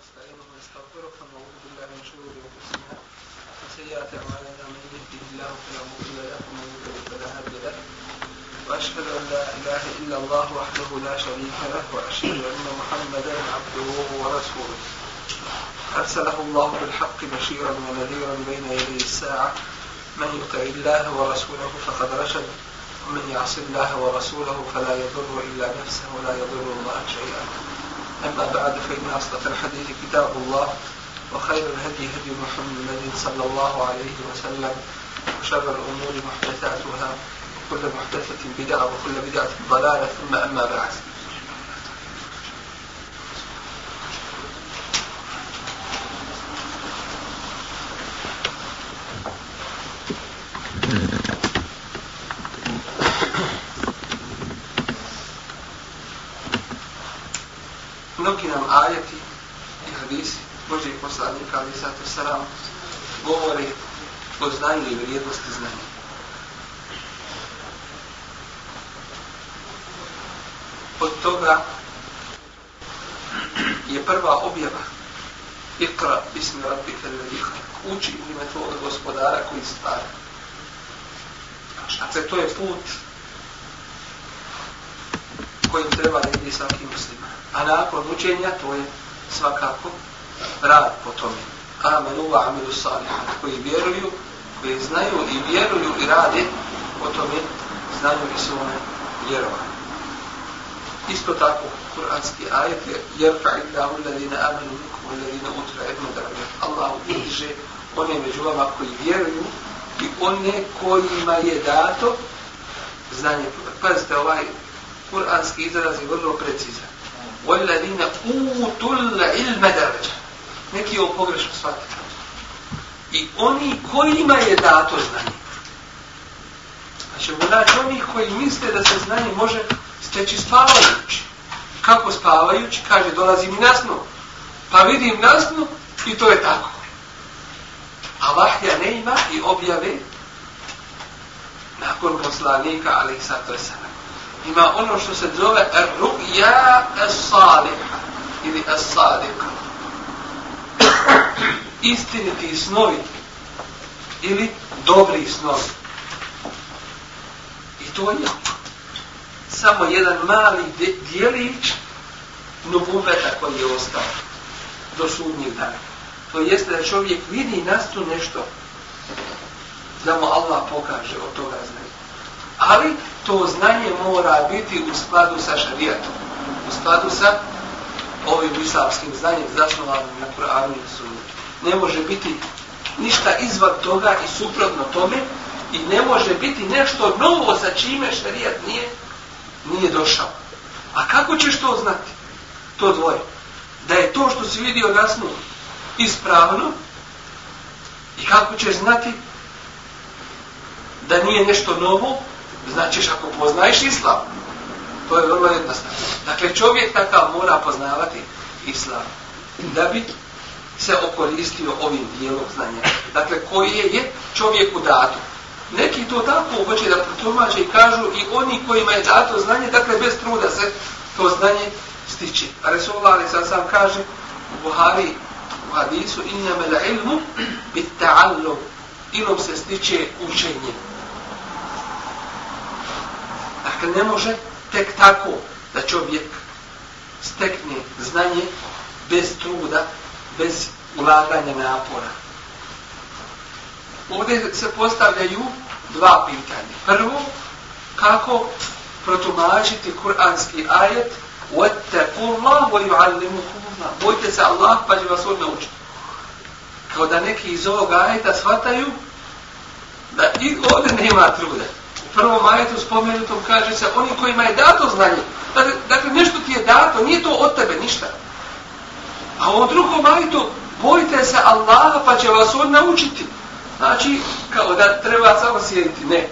ونستعينه ونستغفره ونعوذ بالله من شرور أنفسنا وسيئات أعمالنا من يهده الله فلا مضل له ومن يضلل فلا هادي له. وأشهد أن لا إله إلا الله وحده لا شريك له وأشهد أن محمدا عبده ورسوله. أرسله الله بالحق بشيرا ونذيرا بين يدي الساعة. من يطع الله ورسوله فقد رشد. ومن يعص الله ورسوله فلا يضر إلا نفسه ولا يضر الله شيئا. أما بعد فإن أصدق الحديث كتاب الله وخير الهدي هدي محمد صلى الله عليه وسلم وشر الأمور محدثاتها وكل محدثة بدعة وكل بدعة ضلالة ثم أما بعد. O znanju i vrijednosti znanja. Od toga je prva objava Ikra, bismi rabbi kalveliha, uči ime tvojeg gospodara koji stvara. Dakle, to je put kojim treba da ide svaki muslima. A nakon učenja to je svakako rad po tome. Amenu wa amilu salihat Koji vjeruju, koji znaju i vjeruju i rade po tome znaju i svome vjerovanje. Isto tako, kuranski ajet je jerfa illahu alladhina amanu minkum alladhina utul ilma darajat. Allah udiže one među vama koji vjeruju i one kojima je dato znanje. Pazite, ovaj kuranski izraz je vrlo precizan. وَالَّذِينَ أُوتُوا الْعِلْمَ دَرَجَ Neki ovo pogrešno shvatite. I oni kojima je dato znanje. Pa znači, znači oni koji misle da se znanje može steći spavajući. Kako spavajući? Kaže, dolazi mi nasnu. Pa vidim nasnu i to je tako. A vahja ne ima i objave nakon poslanika, ali i sad to je sada ima ono što se zove ru'ja as-saliha ili as-sadika. Istiniti snovi ili dobri snovi. I to je samo jedan mali dijelić nubuveta koji je ostao do sudnjeg dana. To jeste da čovjek vidi nastu nešto da mu Allah pokaže od toga znanja. Ali to znanje mora biti u skladu sa šarijatom. U skladu sa ovim islamskim znanjem zasnovanim na Kur'anu i Sunnetu. Ne može biti ništa izvan toga i suprotno tome i ne može biti nešto novo sa čime šarijat nije, nije došao. A kako ćeš to znati? To dvoje. Da je to što si vidio nasnu ispravno i kako ćeš znati da nije nešto novo značiš ako poznaješ islam. To je vrlo jednostavno. Dakle, čovjek takav mora poznavati islam. Da bi se okoristio ovim dijelom znanja. Dakle, koje je, je čovjeku dato. Neki to tako hoće da protumače i kažu i oni kojima je dato znanje, dakle, bez truda se to znanje stiče. A Resulullah ali sam sam kaže u Buhari, u hadisu, inna me la ilmu bit ta'allum. Ilom se stiče učenje. Dakle, ne može tek tako da čovjek stekne znanje bez truda, bez ulaganja napora. Ovdje se postavljaju dva pitanja. Prvo, kako protumačiti kuranski ajet وَتَّقُوا اللَّهُ وَيُعَلِّمُكُمُ اللَّهُ Bojte se Allah pa će vas on naučiti. Kao da neki iz ovog ajeta shvataju da i ovdje nema truda prvom ajetu spomenutom kaže se oni kojima je dato znanje. Dakle, dakle, nešto ti je dato, nije to od tebe ništa. A u drugom ajetu, bojite se Allaha pa će vas on naučiti. Znači, kao da treba samo sjediti. Ne.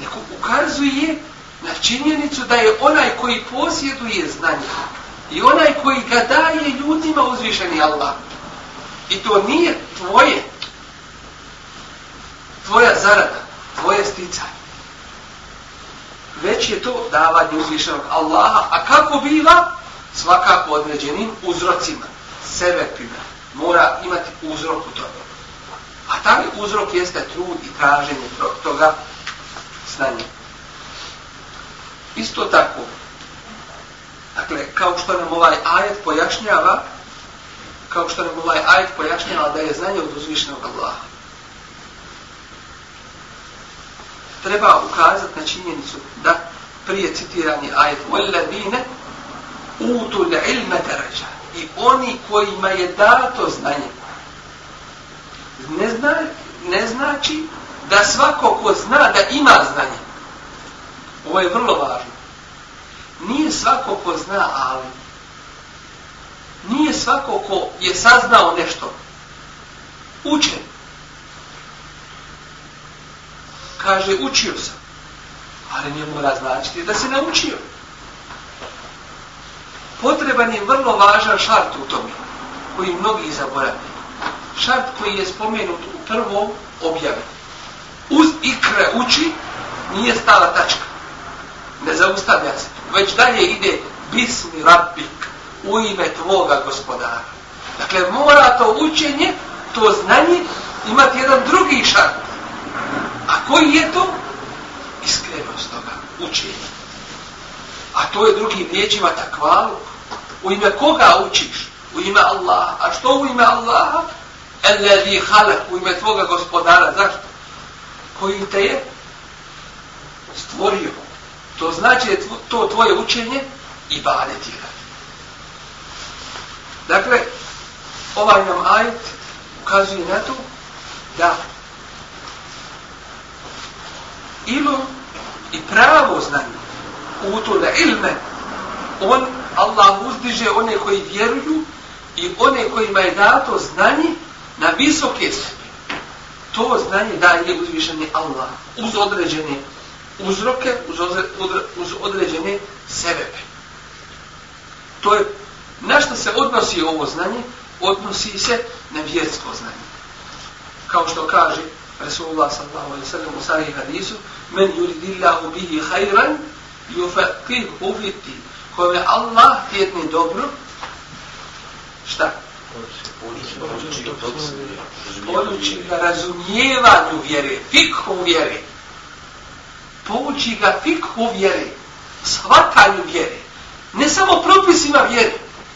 Neko ukazuje na činjenicu da je onaj koji posjeduje znanje i onaj koji ga daje ljudima uzvišeni Allah. I to nije tvoje. Tvoja zarada tvoje sticanje. Već je to davanje uzvišenog Allaha. A kako biva? Svakako određenim uzrocima. sebepima. Mora imati uzrok u tome. A taj uzrok jeste trud i traženje toga znanja. Isto tako, dakle, kao što nam ovaj ajet pojašnjava, kao što nam ovaj ajet pojašnjava da je znanje od uzvišenog Allaha. Treba ukazati na činjenicu da prije citirani ajet وَالَّذِينَ utul ilme daraja i oni kojima je dato znanje ne, zna, ne znači da svako ko zna da ima znanje ovo je vrlo važno nije svako ko zna ali nije svako ko je saznao nešto učen kaže učio sam ali nije mora značiti da se naučio potreban je vrlo važan šart u tome, koji mnogi zaboravljaju. Šart koji je spomenut u prvom objavi. Uz ikre uči nije stala tačka. Ne zaustavlja se. Već dalje ide bismi rabbik u ime tvoga gospodara. Dakle, mora to učenje, to znanje imati jedan drugi šart. A koji je to? Iskrenost toga učenje. A to je drugim riječima takvalu. U ime koga učiš? U ime Allaha. A što u ime Allaha? Alladhi halak, u ime tvoga gospodara. Zašto? Koji te je stvorio. To znači je to tvoje učenje i badet. Dakle, ovaj nam ajet ukazuje na to da ilu i pravo znanje u to da ilme on Allah uzdiže one koji vjeruju i one kojima je dato znanje na visoke sebe. To znanje daje uzvišeni Allah uz određene uzroke, uz, uz određene sebebe. To je, na što se odnosi ovo znanje? Odnosi se na vjersko znanje. Kao što kaže Rasulullah sallallahu alaihi sallam u sarih hadisu men yuridillahu bihi khayran yufaqihhu fi kome Allah tjetne dobro, šta? Poduči ga razumijevanju vjere, fikhu vjere. Pouči ga fikhu vjere, shvatanju vjere. Ne samo propisima vjere,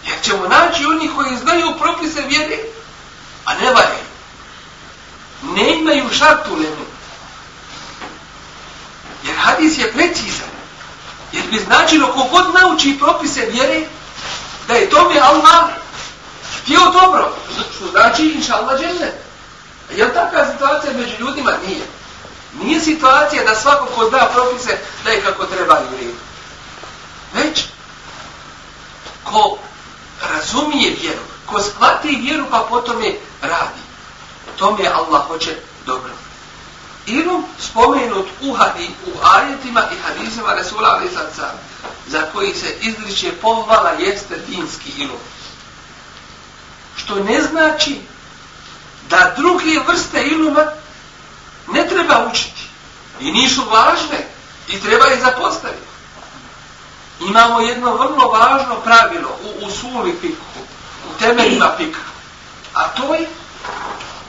jer ćemo naći oni koji znaju propise vjere, a ne valjaju. Ne imaju šartu lenu. Jer hadis je precizan. Jer bi značilo kogod nauči propise vjere, da je to mi Allah htio dobro. Što znači, inša Allah, džene. Je li takva situacija među ljudima? Nije. Nije situacija da svako ko zna propise, da je kako treba i vrijedi. Već, ko razumije vjeru, ko shvati vjeru, pa potom je radi tome Allah hoće dobro ilum spomenut u, hadi, u ajetima i hadisima Resula Ali za koji se izriče pohvala jeste dinski ilum. Što ne znači da druge vrste iluma ne treba učiti. I nisu važne i treba ih zapostaviti. Imamo jedno vrlo važno pravilo u usuli fikhu, u temeljima fikhu. A to je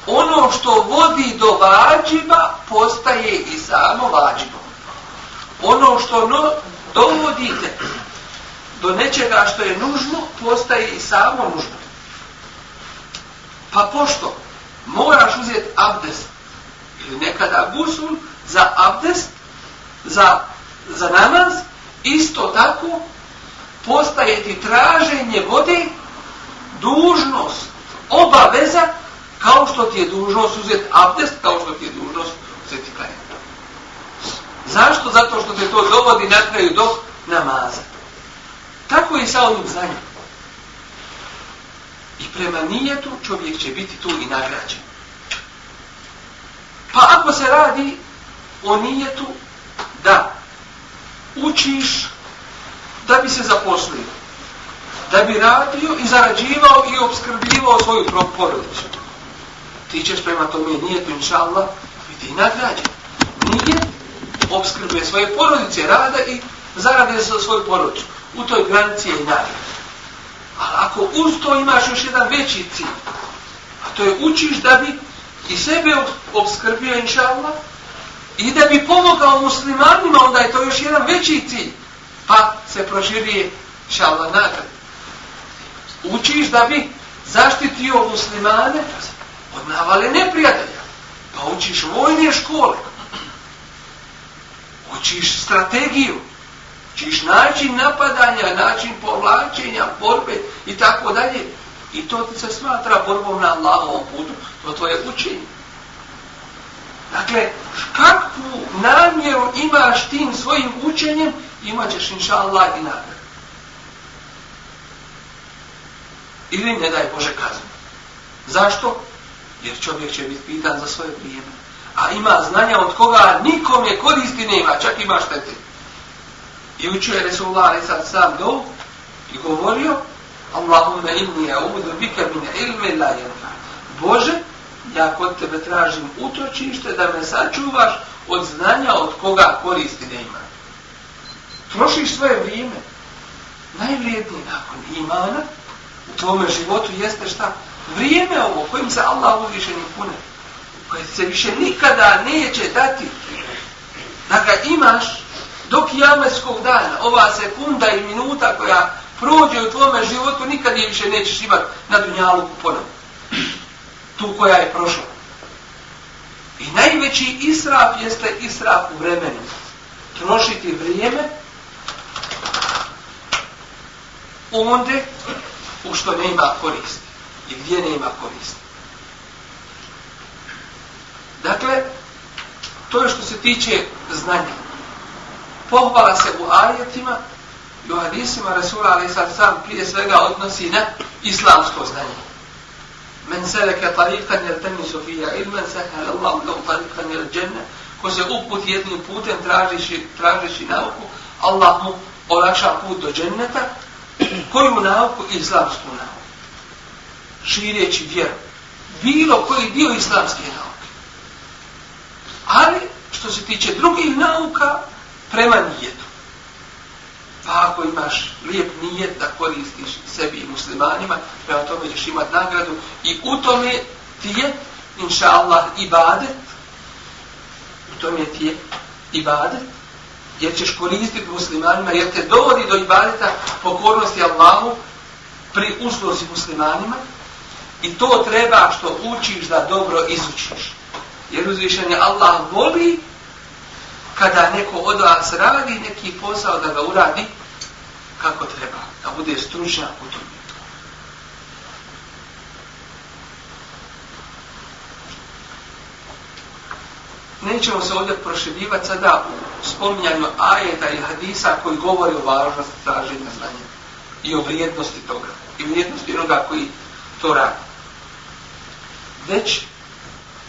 ono što vodi do vađiba postaje i samo vađibom. Ono što no, dovodite do nečega što je nužno, postaje i samo nužno. Pa pošto moraš uzeti abdest ili nekada gusul za abdest, za, za namaz, isto tako postaje ti traženje vode dužnost, obaveza kao što ti je dužnost uzeti abdest, kao što ti je dužnost uzeti klanjati. Zašto? Zato što te to dovodi na kraju do namaza. Tako je sa ovim znanjem. I prema nijetu čovjek će biti tu i nagrađen. Pa ako se radi o nijetu da učiš da bi se zaposlio, da bi radio i zarađivao i obskrbljivao svoju porodicu ti ćeš prema tome nijetu, inša Allah, biti nagrađen. Nije obskrbuje svoje porodice, rada i zarade za svoju porodicu. U toj granici je i nagrada. Ali ako ako uz to imaš još jedan veći cilj, a to je učiš da bi i sebe obskrbio, inša Allah, i da bi pomogao muslimanima, onda je to još jedan veći cilj, pa se proširije, inša Allah, nagrad. Učiš da bi zaštitio muslimane od navale neprijatelja, pa učiš vojne škole, učiš strategiju, učiš način napadanja, način povlačenja, borbe i tako dalje. I to ti se smatra borbom na Allahovom putu. To tvoje učenje. Dakle, kakvu namjeru imaš tim svojim učenjem, imat ćeš inša Allah i nagradu. Ili ne daj Bože kaznu. Zašto? Jer čovjek će biti pitan za svoje vrijeme. A ima znanja od koga nikom je koristi nema, čak ima štete. I učio je Resulullah sad sam do i govorio Allahumma inni a'udhu bika min ilmi la yanfa. Bože, ja kod tebe tražim utočište da me sačuvaš od znanja od koga koristi nema. Trošiš svoje vrijeme. Najvrijednije nakon imana u tvome životu jeste šta? Vrijeme ovo kojim se Allah uzvišeni pune. Koje se više nikada neće dati da ga imaš dok jameskog dana, ova sekunda i minuta koja prođe u tvome životu, nikad je više nećeš imati na dunjalu ponovo. Tu koja je prošla. I najveći israf jeste israf u vremenu. Trošiti vrijeme onde u što nema koristi. I gdje nema koristi. Dakle, to je što se tiče znanja. Pohvala se u ajetima i u hadisima Rasula ali sad sam prije svega odnosi na islamsko znanje. Men seleke tariqan jel temisu fija ilmen sehal Allah lau tariqan jer dženne ko se uput jednim putem tražiši, tražiši nauku Allah mu olakša put do dženneta koju nauku? Islamsku nauku. Šireći vjeru. Bilo koji dio islamske nauke. Ali, što se tiče drugih nauka, prema nijetu. Pa ako imaš lijep nijet da koristiš sebi i muslimanima, prema tome ćeš imat nagradu i u tome ti je, inša Allah, ibadet. U tome ti je ibadet. Jer ćeš koristiti muslimanima, jer te dovodi do ibadeta pokornosti Allahu pri usluzi muslimanima. I to treba što učiš da dobro izučiš. Jer uzvišenje Allah voli kada neko od vas radi neki posao da ga uradi kako treba, da bude stručnjak u tom. Nećemo se ovdje proširivati sada u spominjanju ajeta i hadisa koji govori o važnosti traženja znanja i o vrijednosti toga i vrijednosti onoga koji to radi. Već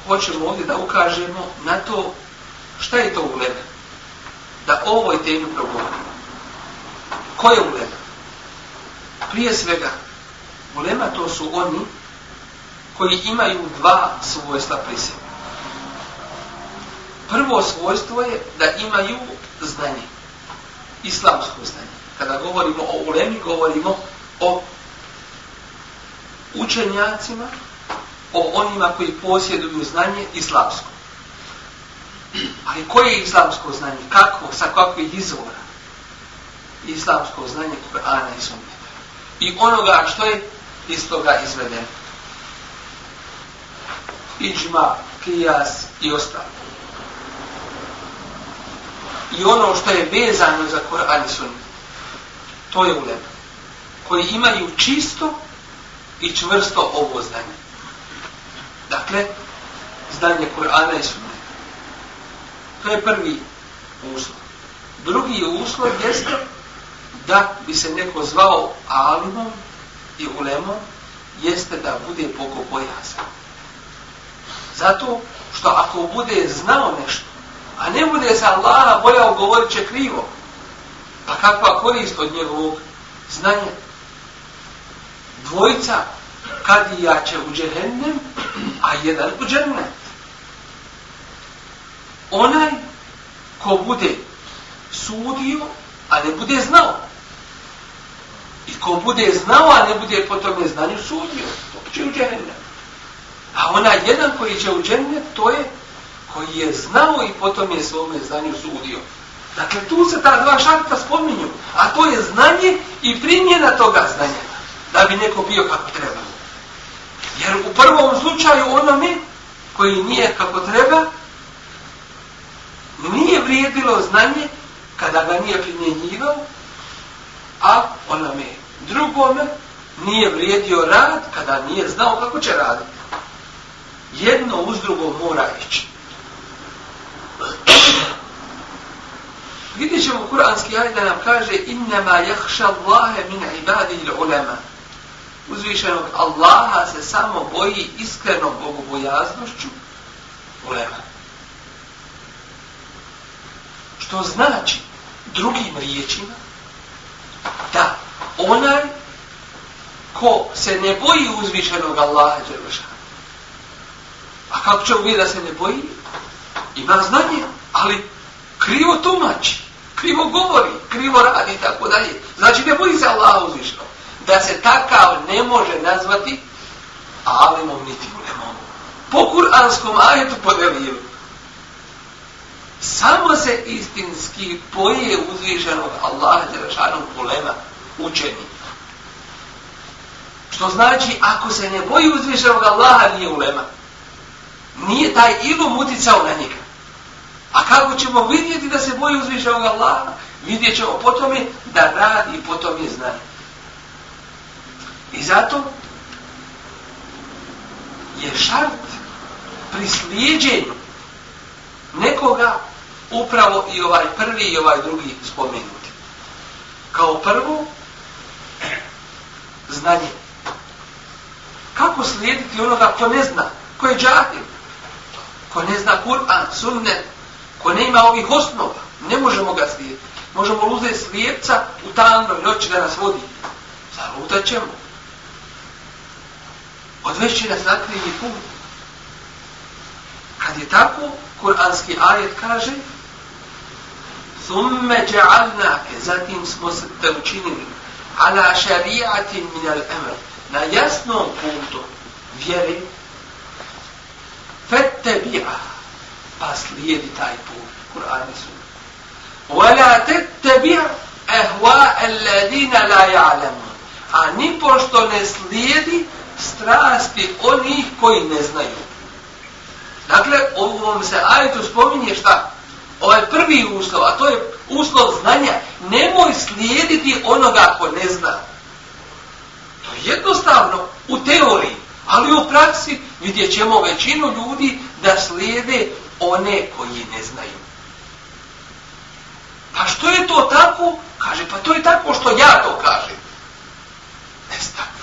hoćemo ovdje da ukažemo na to Šta je to ulema? Da ovoj temi progovorimo. Ko je ulema? Prije svega, ulema to su oni koji imaju dva svojstva pri sebi. Prvo svojstvo je da imaju znanje. Islamsko znanje. Kada govorimo o ulemi, govorimo o učenjacima, o onima koji posjeduju znanje islamsko. Ali koje je islamsko znanje? Kako? Sa kakvih izvora? Islamsko znanje Kur'ana i Sunneta. I onoga što je iz toga izvedeno. Iđma, kijas i ostalo. I ono što je vezano za Kur'an i Sunnet. To je ulema. Koji imaju čisto i čvrsto ovo znanje. Dakle, znanje Kur'ana i Sunne. To je prvi uslov. Drugi uslov jeste da bi se neko zvao alimom i ulemom, jeste da bude bogobojazan. Zato što ako bude znao nešto, a ne bude se Allaha bojao, govorit će krivo. Pa kakva korist od njegovog znanja? Dvojica kadija će u džehennem, a jedan u džennet onaj ko bude sudio, a ne bude znao. I ko bude znao, a ne bude po tome znanju sudio, to će u džehennem. A ona jedan koji će u džennet, to je koji je znao i potom je svome znanju sudio. Dakle, tu se ta dva šarta spominju, a to je znanje i primjena toga znanja, da bi neko bio kako treba. Jer u prvom slučaju onome koji nije kako treba, nije vrijedilo znanje kada ga nije primjenjivao, a onome drugome nije vrijedio rad kada nije znao kako će raditi. Jedno uz drugo mora ići. Vidjet ćemo kuranski ajde da nam kaže innama jahša Allahe min ibadi il ulema. Uzvišenog Allaha se samo boji iskrenom bogobojaznošću ulema. Što znači drugim riječima da onaj ko se ne boji uzvišenog Allaha Đelešana. A kako ćemo vidjeti da se ne boji? Ima znanje, ali krivo tumači, krivo govori, krivo radi i tako dalje. Znači ne boji se Allaha uzvišenog. Da se takav ne može nazvati alimom niti ulemom. Po kuranskom ajetu podelijem. Samo se istinski poje uzvišenog Allaha Đerašanom ulema učeni. Što znači, ako se ne boji uzvišenog Allaha, nije ulema. Nije taj ilum uticao na njega. A kako ćemo vidjeti da se boji uzvišenog Allaha? Vidjet ćemo po tome da radi i po tome znanje. I zato je šart pri slijedjenju nekoga upravo i ovaj prvi i ovaj drugi spomenuti. Kao prvo, znanje. Kako slijediti onoga ko ne zna, ko je džahil, ko ne zna Kur'an, sunnet, ko ne ima ovih osnova, ne možemo ga slijediti. Možemo uzeti slijepca u tamnoj noći da nas vodi. Zalutat ćemo. Odvešće nas na krivi put. Kad je tako, kuranski ajet kaže Thumme ja'alnake, zatim smo se te učinili ala šarijatin min al emr, na jasnom putu vjeri, fette pa slijedi taj put, Kur'an i sunna. وَلَا tette أَهْوَاءَ الَّذِينَ لَا يَعْلَمُونَ a ni pošto ne slijedi strasti onih koji ne znaju. Dakle, ovom se ajetu spominje šta? Ovaj prvi uslov, a to je uslov znanja. Nemoj slijediti onoga ko ne zna. To je jednostavno u teoriji, ali u praksi vidjet ćemo većinu ljudi da slijede one koji ne znaju. Pa što je to tako? Kaže, pa to je tako što ja to kažem. Ne znam.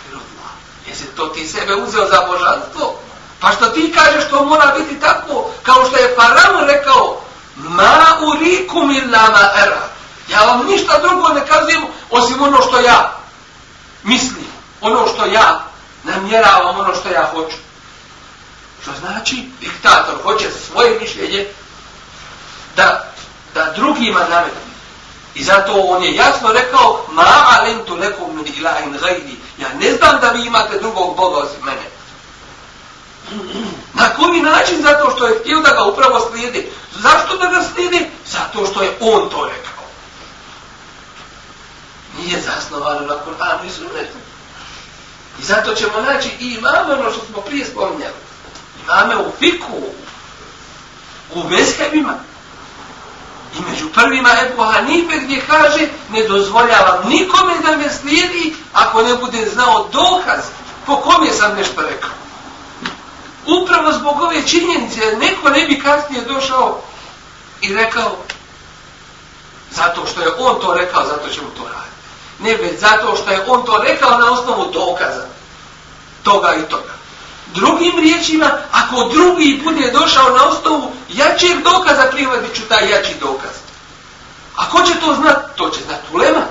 Jesi to ti sebe uzeo za božanstvo? Pa što ti kažeš to mora biti tako, kao što je Faraon rekao, ma urikum illa ma era. Ja vam ništa drugo ne kazujem, osim ono što ja mislim, ono što ja namjeravam, ono što ja hoću. Što znači, diktator hoće svoje mišljenje da, da drugima nametne. I zato on je jasno rekao, ma alentu lekum min ilahin gajdi. Ja ne znam da vi imate drugog Boga osim mene. Na koji način? Zato što je htio da ga upravo slijedi. Zašto da ga slijedi? Zato što je on to rekao. Nije zasnovano na Kur'anu i sunnetu. I zato ćemo naći i imame ono što smo prije spominjali. Imame u fiku, u veskebima. I među prvima Ebu Hanife gdje kaže ne dozvoljavam nikome da me slijedi ako ne bude znao dokaz po kom je sam nešto rekao upravo zbog ove činjenice, neko ne bi kasnije došao i rekao, zato što je on to rekao, zato ćemo to raditi. Ne već zato što je on to rekao na osnovu dokaza toga i toga. Drugim riječima, ako drugi bude došao na osnovu jačeg dokaza, prihvatit ću taj jači dokaz. A ko će to znat? To će znat ulema.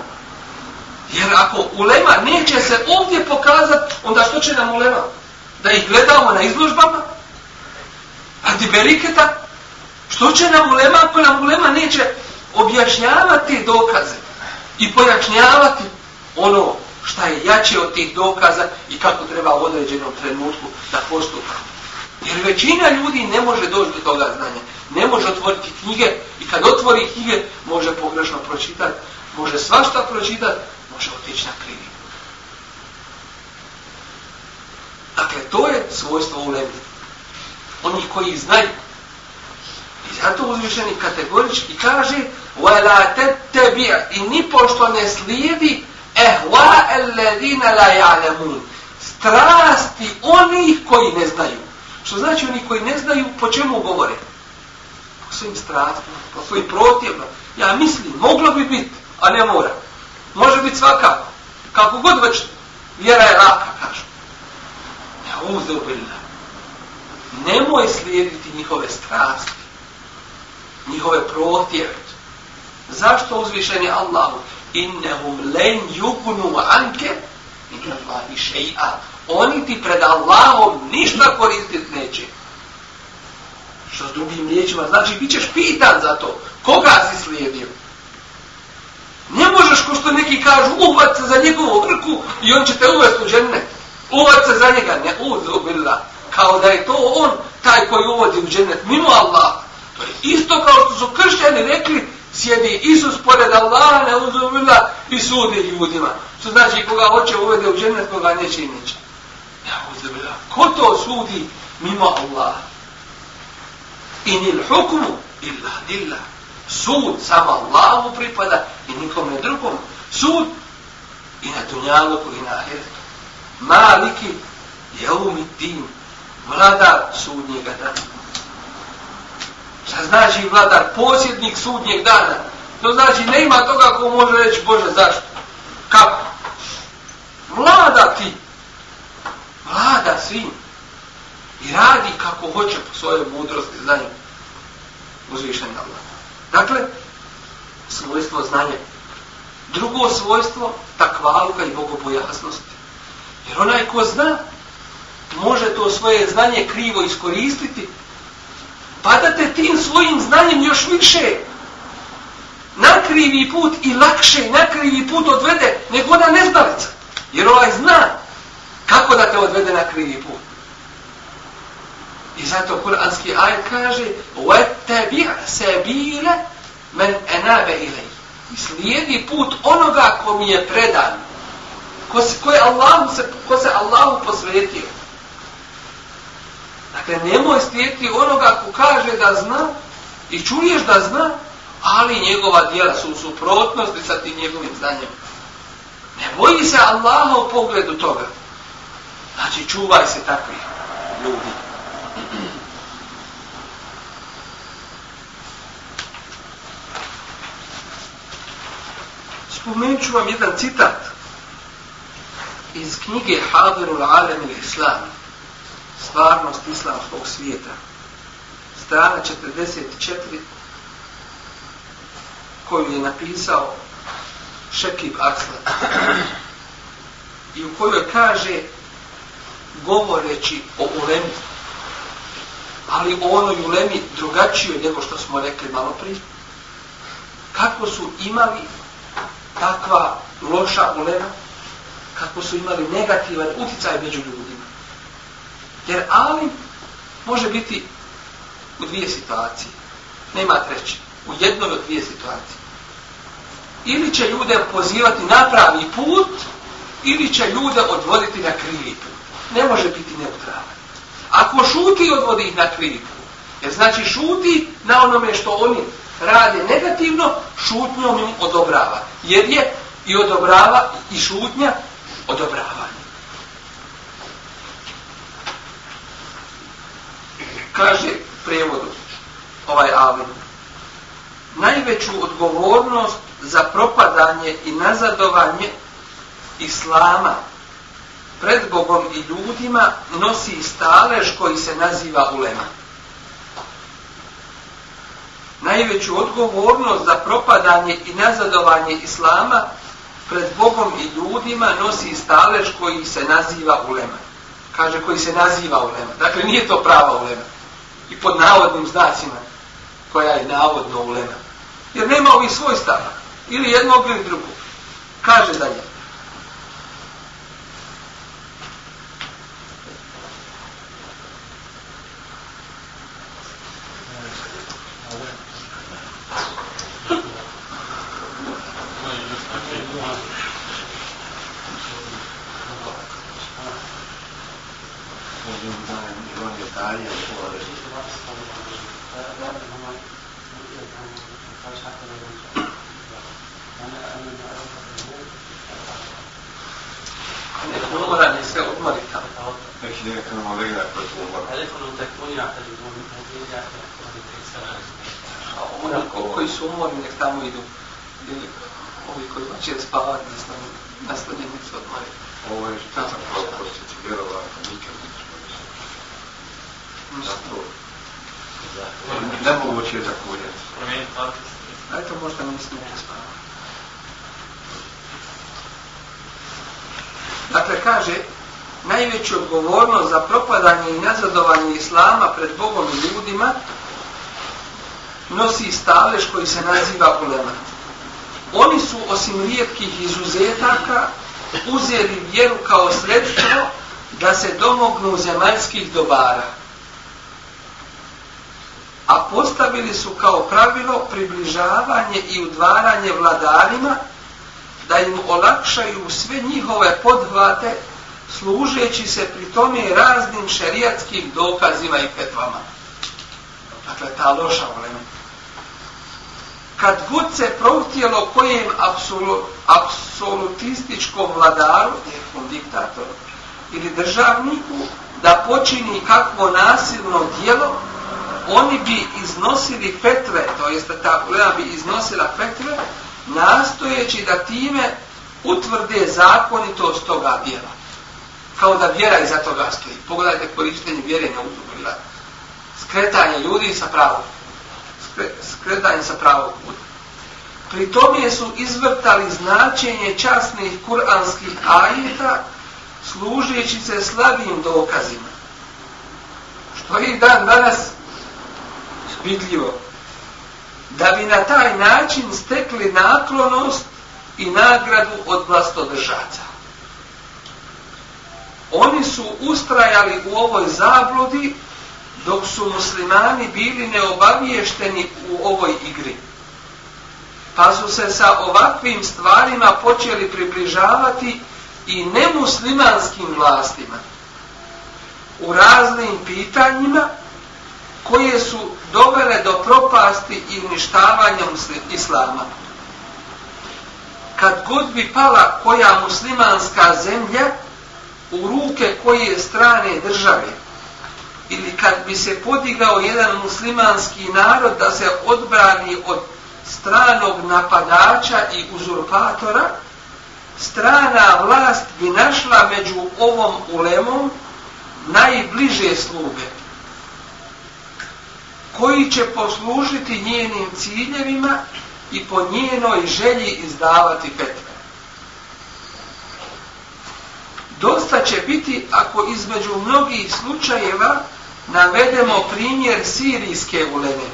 Jer ako ulema neće se ovdje pokazati, onda što će nam ulema? da ih gledamo na izložbama, radi beriketa, što će nam ulema ako nam ulema neće objašnjavati dokaze i pojašnjavati ono šta je jače od tih dokaza i kako treba u određenom trenutku da postupa. Jer većina ljudi ne može doći do toga znanja. Ne može otvoriti knjige i kad otvori knjige može pogrešno pročitati, može svašta pročitati, može otići na krivi. Dakle, to je svojstvo u lebi. Oni koji znaju. I zato uzvišeni kategorički kaže وَلَا تَتَّبِعْ I ni pošto ne slijedi ehva alladina la ya'lamun. Strasti onih koji ne znaju. Što znači oni koji ne znaju po čemu govore? Po svojim strastima po svojim protivima ja mislim moglo bi biti a ne mora. Može biti svakako. Kako god već vjera je laka kažu. Ja uzubila nemoj slijediti njihove strasti njihove protive zašto uzvišeni Allahu? Innehum len yugnu anke min Allahi še'a. Oni ti pred Allahom ništa koristit neće. Što s drugim riječima znači, bit ćeš pitan za to. Koga si slijedio? Ne možeš, ko što neki kažu, uvat se za njegovu vrku i on će te uvesti u džennet. Uvat se za njega, ne uzubila. Kao da je to on, taj koji uvodi u džennet, mimo Allah. To je isto kao što su kršćani rekli, sjedi Isus pored Allaha, ne uzumila i sudi ljudima. Što znači koga hoće uvede u džennet, koga neće i neće. Ne uzumila. Ko to sudi mimo Allaha? Inil hukmu illa lillah. Sud samo Allahu pripada i nikome drugom. Sud i na dunjalu i na ahiretu. Maliki je umi din. Vlada sudnjega dana. Šta znači vladar? Posjednik sudnjeg dana. To znači ne ima toga ko može reći Bože zašto? Kako? Vlada ti. Vlada svim. I radi kako hoće po svojoj mudrosti, znanju. Uzvišen Allah. Dakle, svojstvo znanja. Drugo svojstvo, takvaluka i bogobojasnosti. Jer onaj ko zna, može to svoje znanje krivo iskoristiti pa da te tim svojim znanjem još više na krivi put i lakše na krivi put odvede nego ona neznalica. Jer ovaj zna kako da te odvede na krivi put. I zato kuranski ajet kaže وَتَّبِعْ سَبِيلَ مَنْ أَنَابَ إِلَيْهِ I slijedi put onoga ko mi je predan. Ko se, ko je Allahu se, ko se Allahu posvetio. Dakle, nemoj stijeti onoga ko kaže da zna i čuješ da zna, ali njegova djela su u suprotnosti sa tim njegovim znanjem. Ne boji se Allaha u pogledu toga. Znači, čuvaj se takvih ljudi. Spomenut ću vam jedan citat iz knjige Hadirul Alem il Islami stvarnost islamskog svijeta. Strana 44 koju je napisao Šekib Arslan i u kojoj kaže govoreći o ulemi. Ali o onoj ulemi drugačijoj nego što smo rekli malo prije kako su imali takva loša ulema? Kako su imali negativan uticaj među ljudima? Jer alim može biti u dvije situacije. Nema treće. U jednoj od dvije situacije. Ili će ljude pozivati na pravi put, ili će ljude odvoditi na krivi put. Ne može biti neutralan. Ako šuti, odvodi ih na krivi put. Jer znači šuti na onome što oni rade negativno, šutnjom im odobrava. Jer je i odobrava i šutnja odobravanje. Kaže prevodu ovaj alim najveću odgovornost za propadanje i nazadovanje islama pred Bogom i ljudima nosi stalež koji se naziva ulema. Najveću odgovornost za propadanje i nazadovanje islama pred Bogom i ljudima nosi stalež koji se naziva ulema. Kaže koji se naziva ulema. Dakle, nije to prava ulema i pod navodnim znacima koja je navodno ulema. Jer nema ovih svojstava. Ili jednog ili drugog. Kaže dalje. Thank you. Actually, I can only that person. A ona, koliko su umorni, nek tamo idu. Ili ovi koji hoće spavati, da sam nastavljen nek se odmori. Ovo je što sam prvo citirala, nikad nismo više. Zato, nemoguće je zakunjati. Promijeniti A eto možda nisi ne spavati. Dakle, kaže, najveću odgovornost za propadanje i nazadovanje Islama pred Bogom i ljudima nosi stalež koji se naziva ulema. Oni su, osim rijetkih izuzetaka, uzeli vjeru kao sredstvo da se domognu zemaljskih dobara. A postavili su kao pravilo približavanje i udvaranje vladarima da im olakšaju sve njihove podhvate služeći se pri tome raznim šerijatskim dokazima i petvama. Dakle, ta loša ulema. Kad god se prohtjelo kojem apsolu, apsolutističkom vladaru, nekom diktatoru ili državniku, da počini kakvo nasilno dijelo, oni bi iznosili fetve, to jest ta ulema bi iznosila fetve, nastojeći da time utvrde zakonitost toga djela. Kao da vjera iza toga stoji. Pogledajte korištenje vjere na uzubila. Skretanje ljudi sa pravog. Skretanje sa pravog puta. Pri tome su izvrtali značenje časnih kuranskih ajeta služeći se slabim dokazima. Što je dan danas vidljivo da bi na taj način stekli naklonost i nagradu od vlastodržaca. Oni su ustrajali u ovoj zabludi dok su muslimani bili neobaviješteni u ovoj igri. Pa su se sa ovakvim stvarima počeli približavati i nemuslimanskim vlastima u raznim pitanjima koje su dovele do propasti i uništavanja islama. Kad god bi pala koja muslimanska zemlja u ruke koje strane države, ili kad bi se podigao jedan muslimanski narod da se odbrani od stranog napadača i uzurpatora, strana vlast bi našla među ovom ulemom najbliže sluge koji će poslužiti njenim ciljevima i po njenoj želji izdavati petve. Dosta će biti ako između mnogih slučajeva navedemo primjer sirijske uleme,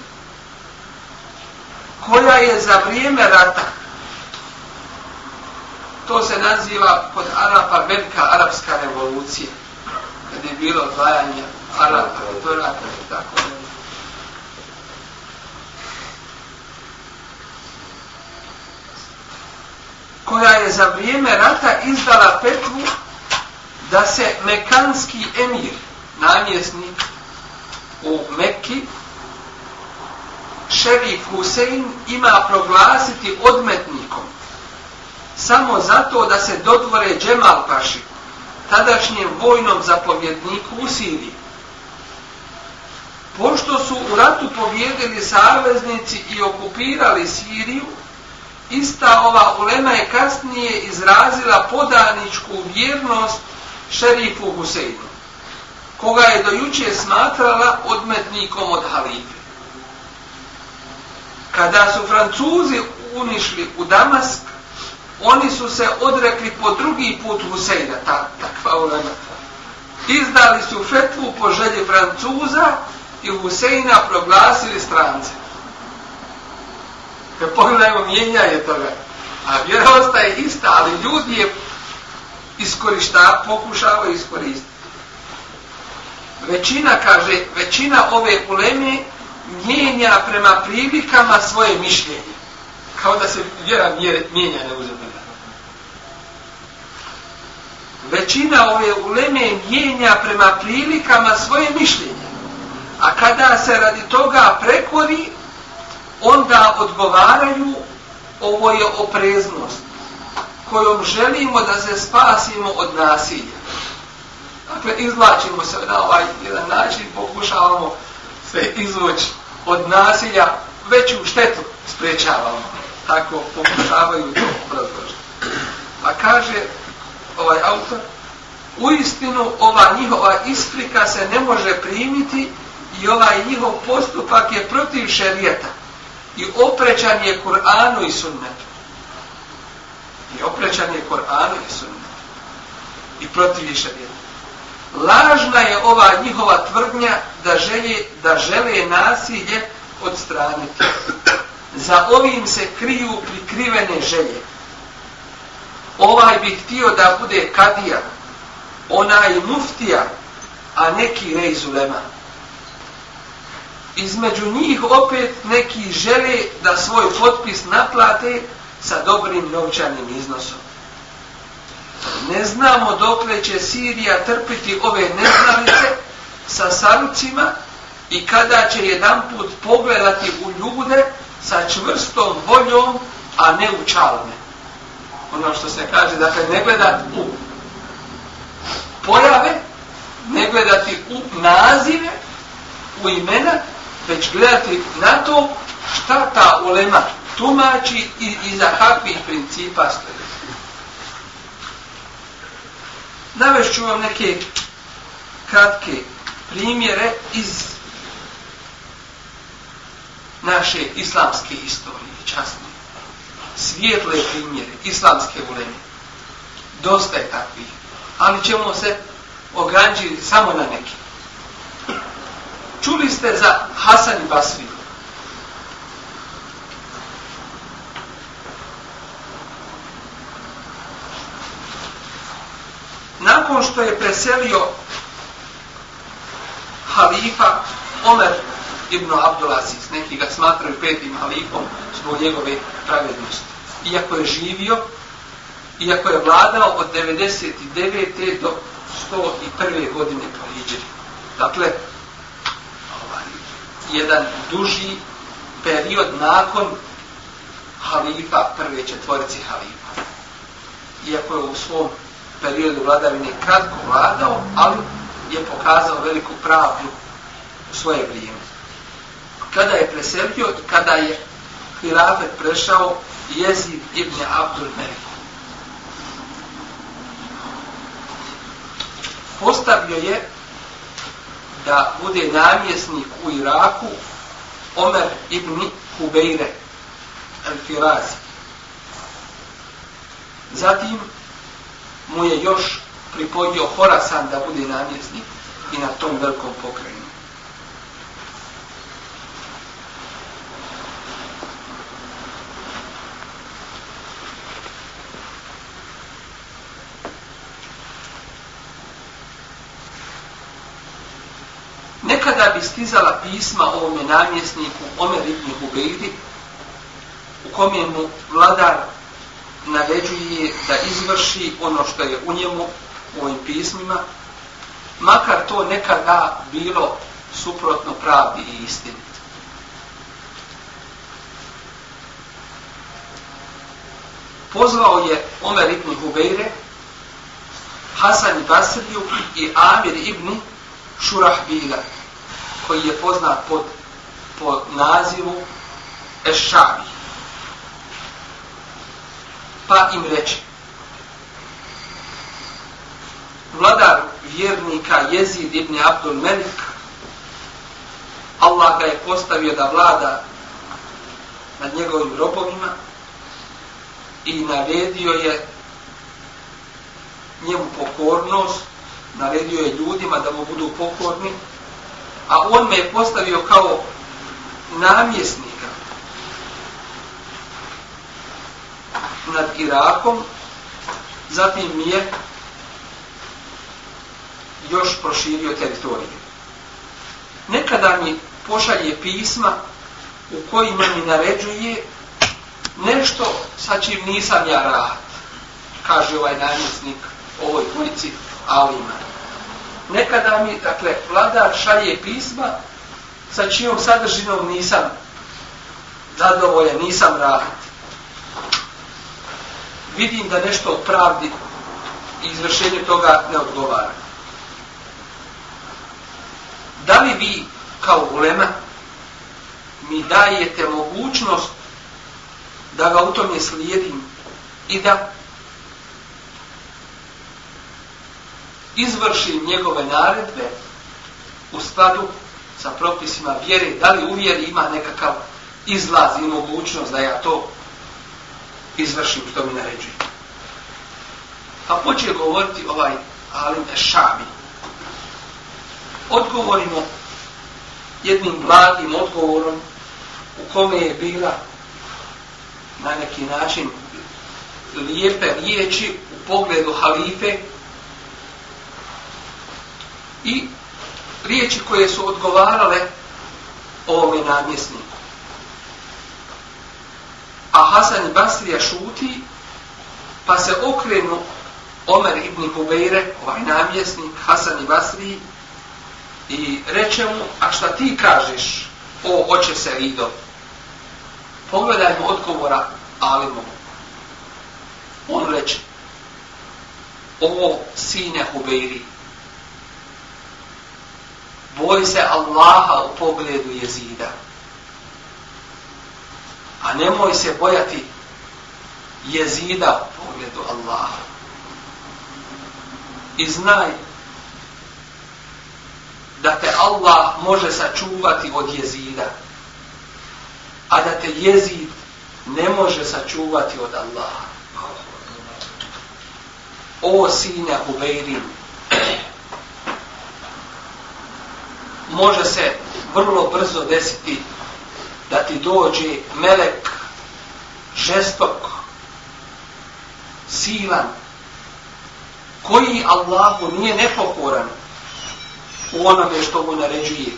koja je za vrijeme rata, to se naziva kod Arapa velika arapska revolucija, kad je bilo odvajanje Arapa, to je rata i tako ne. Koja je za vrijeme rata izdala petvu da se mekanski emir, namjesnik u Mekki, šerif Husein ima proglasiti odmetnikom samo zato da se dodvore Džemal Paši, tadašnjem vojnom zapovjedniku u Siriji. Pošto su u ratu pobjedili saveznici i okupirali Siriju, ista ova ulema je kasnije izrazila podaničku vjernost šerifu Huseinu, koga je dojuče smatrala odmetnikom od halife. Kada su Francuzi unišli u Damask, oni su se odrekli po drugi put Huseina, ta, takva ulema. Izdali su fetvu po želji Francuza i Huseina proglasili strance. Kad pogledajmo mijenjanje toga, a vjera ostaje ista, ali ljudi je iskorišta, pokušava iskoristiti. Većina, kaže, većina ove uleme mijenja prema prilikama svoje mišljenje. Kao da se vjera mijenja neuzemljena. Većina ove uleme mijenja prema prilikama svoje mišljenje. A kada se radi toga prekori, onda odgovaraju ovo je opreznost kojom želimo da se spasimo od nasilja. Dakle, izlačimo se na ovaj jedan način, pokušavamo se izvući od nasilja, veću štetu sprečavamo. Tako pokušavaju to obrazložiti. Pa kaže ovaj autor, u istinu ova njihova isprika se ne može primiti i ovaj njihov postupak je protiv šerijeta i oprećan je Kur'anu i sunnetu. I oprećan je Kur'anu i sunnetu. I protiv je. Lažna je ova njihova tvrdnja da, želi da žele nasilje odstraniti. Za ovim se kriju prikrivene želje. Ovaj bi htio da bude kadija, onaj muftija, a neki rejzulema. Između njih opet neki žele da svoj potpis naplate sa dobrim novčanim iznosom. Ne znamo dokle će Sirija trpiti ove neznalice sa sarucima i kada će jedan put pogledati u ljude sa čvrstom voljom, a ne u čalme. Ono što se kaže, dakle, ne gledati u pojave, ne gledati u nazive, u imena, već gledati na to šta ta ulema tumači i, iza kakvih principa stoji. Navešću vam neke kratke primjere iz naše islamske istorije, časne. Svijetle primjere, islamske uleme. Dosta je takvih. Ali ćemo se ograničiti samo na neke. Čuli ste za Hasan i Basri? Nakon što je preselio halifa Omer ibn Abdulaziz, neki ga smatraju petim halifom zbog njegove pravednosti. Iako je živio, iako je vladao od 99. do 101. godine po Hidžeri. Dakle, jedan duži period nakon halifa, prve četvorici halifa. Iako je u svom periodu vladavine kratko vladao, ali je pokazao veliku pravdu u svoje vrijeme. Kada je preselio i kada je hilafet prešao Jezid ibn Abdul Melik. Postavio je da bude namjesnik u Iraku Omer ibn Hubeire al-Firazi. Zatim mu je još pripojio Horasan da bude namjesnik i na tom velikom pokrenju. Nekada bi stizala pisma ovome namjesniku Omer ibn Hubejdi u kom je mu vladar naređuje da izvrši ono što je u njemu u ovim pismima, makar to nekada bilo suprotno pravdi i istini. Pozvao je Omer ibn Hubeire, Hasan i Basriju i Amir ibn Šurahbila, koji je poznat pod, pod nazivu Ešabi. Pa im reče vladar vjernika Jezid ibn Abdul Melik Allah ga je postavio da vlada nad njegovim robovima i naredio je njemu pokornost naredio je ljudima da mu budu pokorni a on me je postavio kao namjesnika nad Irakom, zatim mi je još proširio teritoriju. Nekada mi pošalje pisma u kojima mi naređuje nešto sa čim nisam ja rad, kaže ovaj namjesnik ovoj dvojici Alima. Nekada mi, dakle, vladar šalje pisma sa čijom sadržinom nisam zadovoljan, nisam rahat. Vidim da nešto od pravdi i izvršenju toga ne odgovara. Da li vi kao ulema mi dajete mogućnost da ga u tome slijedim i da izvršim njegove naredbe u skladu sa propisima vjere, da li u vjeri ima nekakav izlaz i mogućnost da ja to izvršim što mi naređuje. Pa počeo govoriti ovaj Alim Ešabi. Odgovorimo jednim blagim odgovorom u kome je bila na neki način lijepe riječi u pogledu halife i riječi koje su odgovarale ovome namjesniku. A Hasan Basrija šuti, pa se okrenu Omer ibn Hubeire, ovaj namjesnik, Hasan i Basri, i reče mu, a šta ti kažeš, o oče se Rido? Pogledajmo odgovora Alimu. On reče, ovo sine Hubeiri, boj se Allaha u pogledu jezida. A nemoj se bojati jezida u pogledu Allaha. I znaj da te Allah može sačuvati od jezida. A da te jezid ne može sačuvati od Allaha. O sine Hubeirin, može se vrlo brzo desiti da ti dođe melek žestok, silan, koji Allahu nije nepokoran u onome što mu naređuje,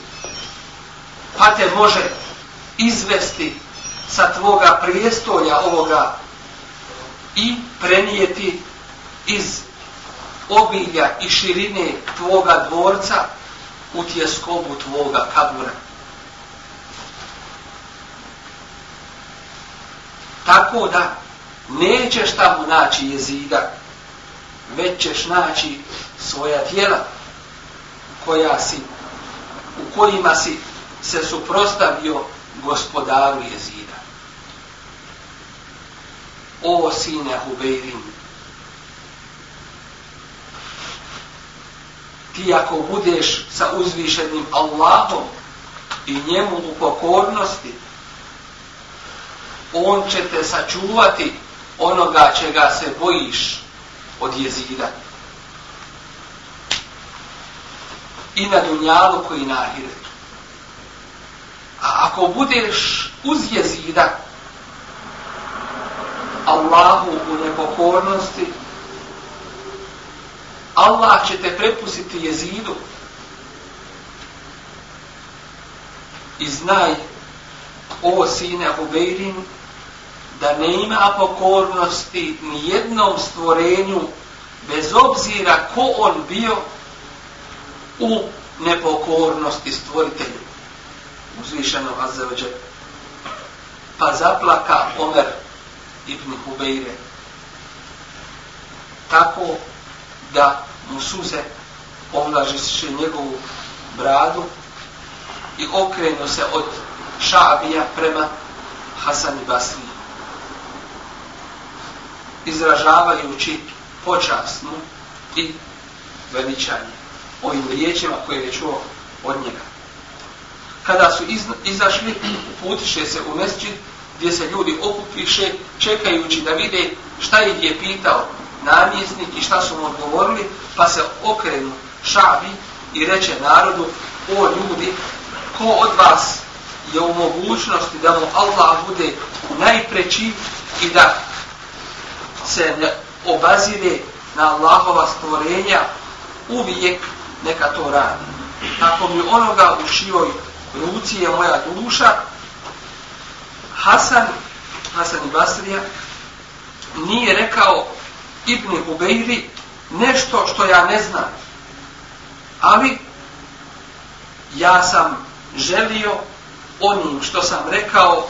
pa te može izvesti sa tvoga prijestolja ovoga i prenijeti iz obilja i širine tvoga dvorca u tjeskobu tvoga kabura. Tako da nećeš tamo naći jezida, već ćeš naći svoja tijela koja si, u kojima si se suprostavio gospodaru jezida. O sine Hubeirin, ti ako budeš sa uzvišenim Allahom i njemu u pokornosti, on će te sačuvati onoga čega se bojiš od jezida. I na dunjalu koji na ahiretu. A ako budeš uz jezida, Allahu u nepokornosti, Allah će te prepustiti jezidu. I znaj o sine Hubeirin da ne ima pokornosti ni jednom stvorenju bez obzira ko on bio u nepokornosti stvoritelju. Uzvišeno Azzeođe pa zaplaka Omer ibn Hubeire. Tako da mu suze ovlažiše njegovu bradu i okrenu se od Šabija prema Hasan i Basri. Izražavajući počasnu i veličanje ovim riječima koje je čuo od njega. Kada su iz, izašli, putiše se u mesđid gdje se ljudi okupiše čekajući da vide šta ih je pitao namjesnik i šta su mu odgovorili, pa se okrenu šabi i reče narodu, o ljudi, ko od vas je u mogućnosti da mu Allah bude najpreći i da se ne obazire na Allahova stvorenja, uvijek neka to radi. Ako mi onoga u šivoj ruci je moja duša, Hasan, Hasan i Basrija, nije rekao Ibn Ubejri nešto što ja ne znam. Ali ja sam želio onim što sam rekao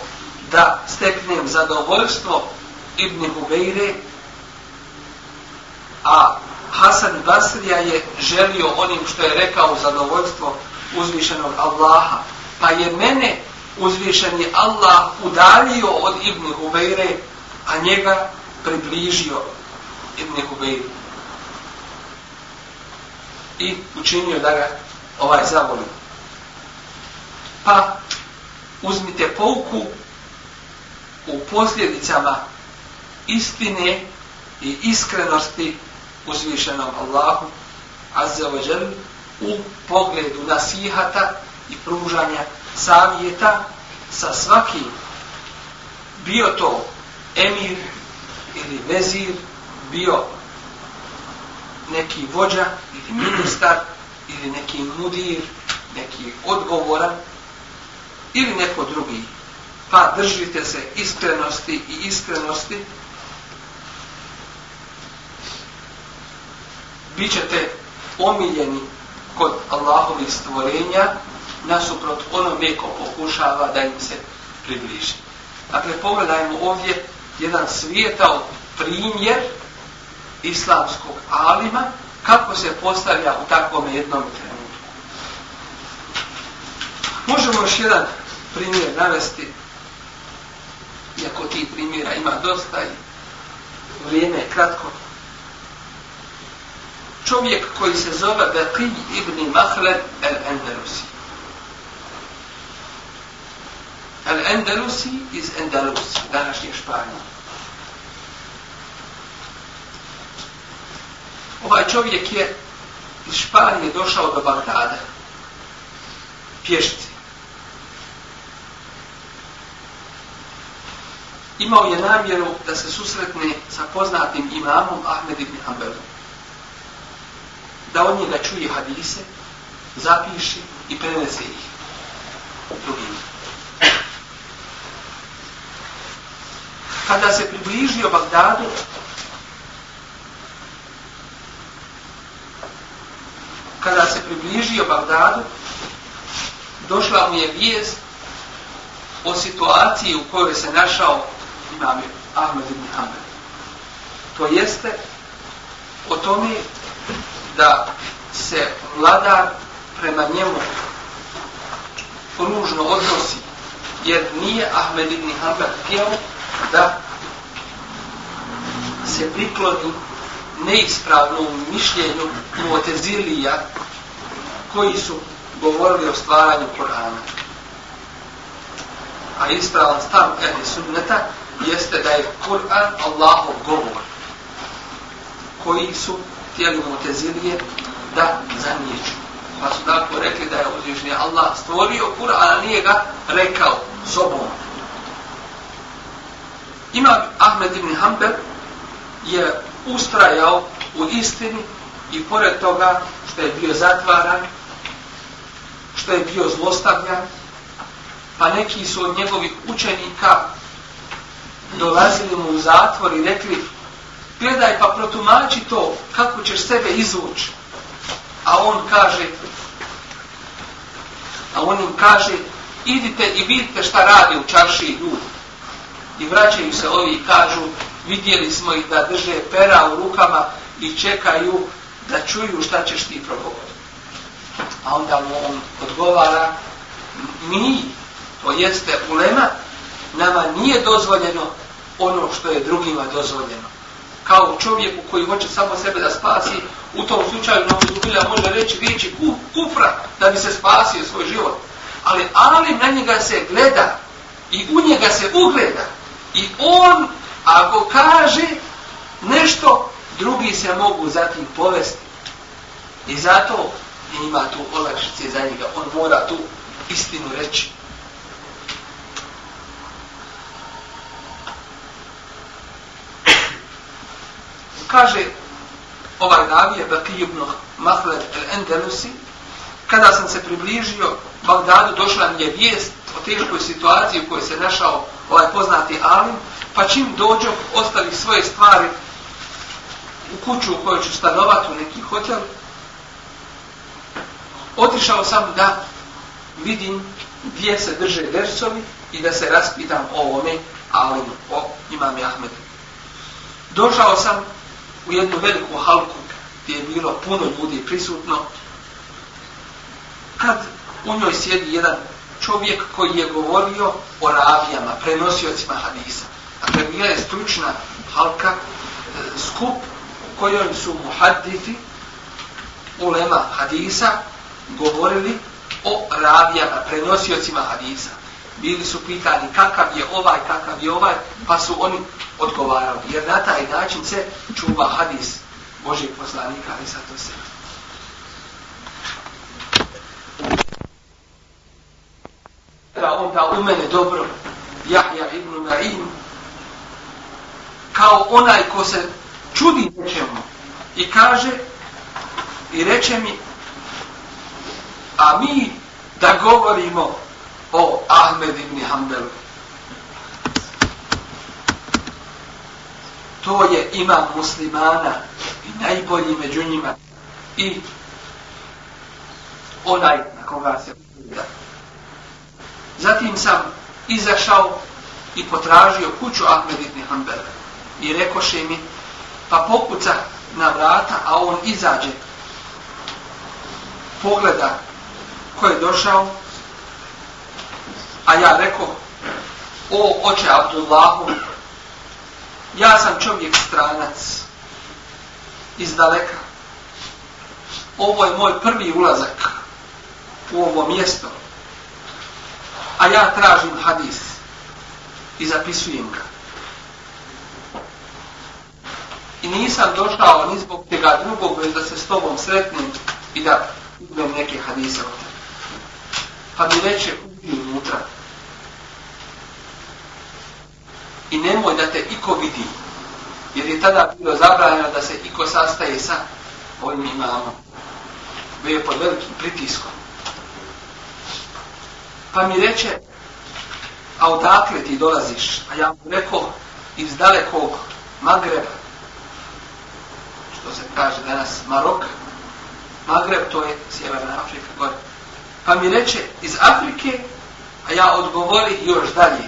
da steknem zadovoljstvo Ibn Hubejre, a Hasan Basrija je želio onim što je rekao zadovoljstvo uzvišenog Allaha. Pa je mene uzvišeni Allah udaljio od Ibn Hubejre, a njega približio Ibn Hubejre. I učinio da ga ovaj zavoli. Pa uzmite pouku u posljedicama istine i iskrenosti uzvišenom Allahu Azza wa jel, u pogledu nasihata i pružanja savjeta sa svakim bio to emir ili vezir bio neki vođa ili ministar ili neki mudir neki odgovoran ili neko drugi pa držite se iskrenosti i iskrenosti Bićete omiljeni kod Allahovih stvorenja nasuprot onome ko pokušava da im se približi. Dakle, pogledajmo ovdje jedan svijetao primjer islamskog alima kako se postavlja u takvom jednom trenutku. Možemo još jedan primjer navesti, iako ti primjera ima dosta i vrijeme je kratko, čovjek koji se zove Beqij ibn Mahled el-Endelusi. El-Endelusi iz Endelusi, današnje Španije. Ovaj čovjek je iz Španije došao do Bagdada. Pješci. Imao je namjeru da se susretne sa poznatim imamom Ahmed ibn Hanbelom da on njega čuje hadise, zapiše i prenese ih drugim. Kada se približio Bagdadu, kada se približio Bagdadu, došla mu je vijest o situaciji u kojoj se našao imam Ahmed ibn Hanbel. To jeste o tome da se vladar prema njemu ružno odnosi, jer nije Ahmed ibn Hanbel htio da se prikloni neispravnom mišljenju Mu'tezilija koji su govorili o stvaranju Korana. A ispravan stav Ehli Sunneta jeste da je Kur'an Allahov govor koji su htjeli Mutezilije da zaniječu. Pa su tako rekli da je uzvišnji Allah stvorio Kur'an, a nije ga rekao sobom. Ima Ahmed ibn Hanbel je ustrajao u istini i pored toga što je bio zatvaran, što je bio zlostavljan, pa neki su od njegovih učenika dolazili mu u zatvor i rekli gledaj pa protumači to kako ćeš sebe izvući. A on kaže, a on im kaže, idite i vidite šta radi u čarši ljudi. I vraćaju se ovi i kažu, vidjeli smo ih da drže pera u rukama i čekaju da čuju šta ćeš ti progovoriti. A onda mu on odgovara, mi, to jeste ulema, nama nije dozvoljeno ono što je drugima dozvoljeno kao čovjeku koji hoće samo sebe da spasi, u tom slučaju na uzubila može reći riječi kufra da bi se spasio svoj život. Ali ali na njega se gleda i u njega se ugleda. I on, ako kaže nešto, drugi se mogu zatim povesti. I zato ima tu olakšice za njega. On mora tu istinu reći. kaže ovaj ravije Bakij ibn Mahled el-Endelusi, kada sam se približio Bagdadu, došla mi je vijest o teškoj situaciji u kojoj se našao ovaj poznati Alim, pa čim dođo, ostavi svoje stvari u kuću u kojoj ću stanovati u neki hotel, otišao sam da vidim gdje se drže dersovi i da se raspitam o ovome Alimu, o imam Ahmedu. Došao sam u jednu veliku halku gdje je bilo puno ljudi prisutno, kad u njoj sjedi jedan čovjek koji je govorio o ravijama, prenosiocima hadisa. Dakle, bila je stručna halka, e, skup u kojoj su muhadifi, ulema hadisa, govorili o ravijama, prenosiocima hadisa. Bili su pitani kakav je ovaj, kakav je ovaj, pa su oni odgovarali. Jer na taj način se čuva hadis Božeg poslanika, ali sad to se. Onda u mene dobro, Jahja ibn Ma'in, kao onaj ko se čudi nečemu i kaže i reče mi a mi da govorimo o Ahmed ibn Hanbelu. To je imam muslimana i najbolji među njima i onaj na koga se da. Zatim sam izašao i potražio kuću Ahmed ibn Hanbela i rekoše mi pa pokuca na vrata a on izađe pogleda ko je došao a ja rekao o oče Abdullahu ja sam čovjek stranac iz daleka. Ovo je moj prvi ulazak u ovo mjesto a ja tražim hadis i zapisujem ga. I nisam došao ni zbog tega drugog već da se s tobom sretnim i da uzmem neke hadise od pa mi reče uđi unutra. I nemoj da te iko vidi jer je tada bilo zabranjeno da se iko sastaje sa ovim imamom. Bio je pod velikim pritiskom. Pa mi reče a odakle ti dolaziš? A ja mu rekao iz dalekog Magreba. Što se kaže danas Marok. Magreb to je Sjeverna Afrika gore. Pa mi reče iz Afrike, a ja odgovori još dalje.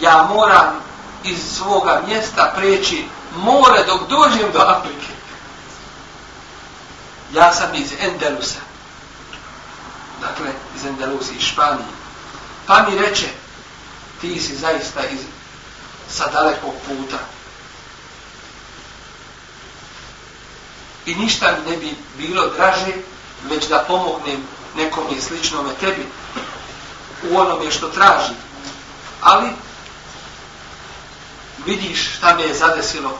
Ja moram iz svoga mjesta preći more dok dođem do Afrike. Ja sam iz Endelusa. Dakle, iz Endelusa, iz Španije. Pa mi reče, ti si zaista iz, sa dalekog puta. I ništa mi ne bi bilo draže, već da pomognem nekom je sličnome tebi u onome što traži. Ali vidiš šta me je zadesilo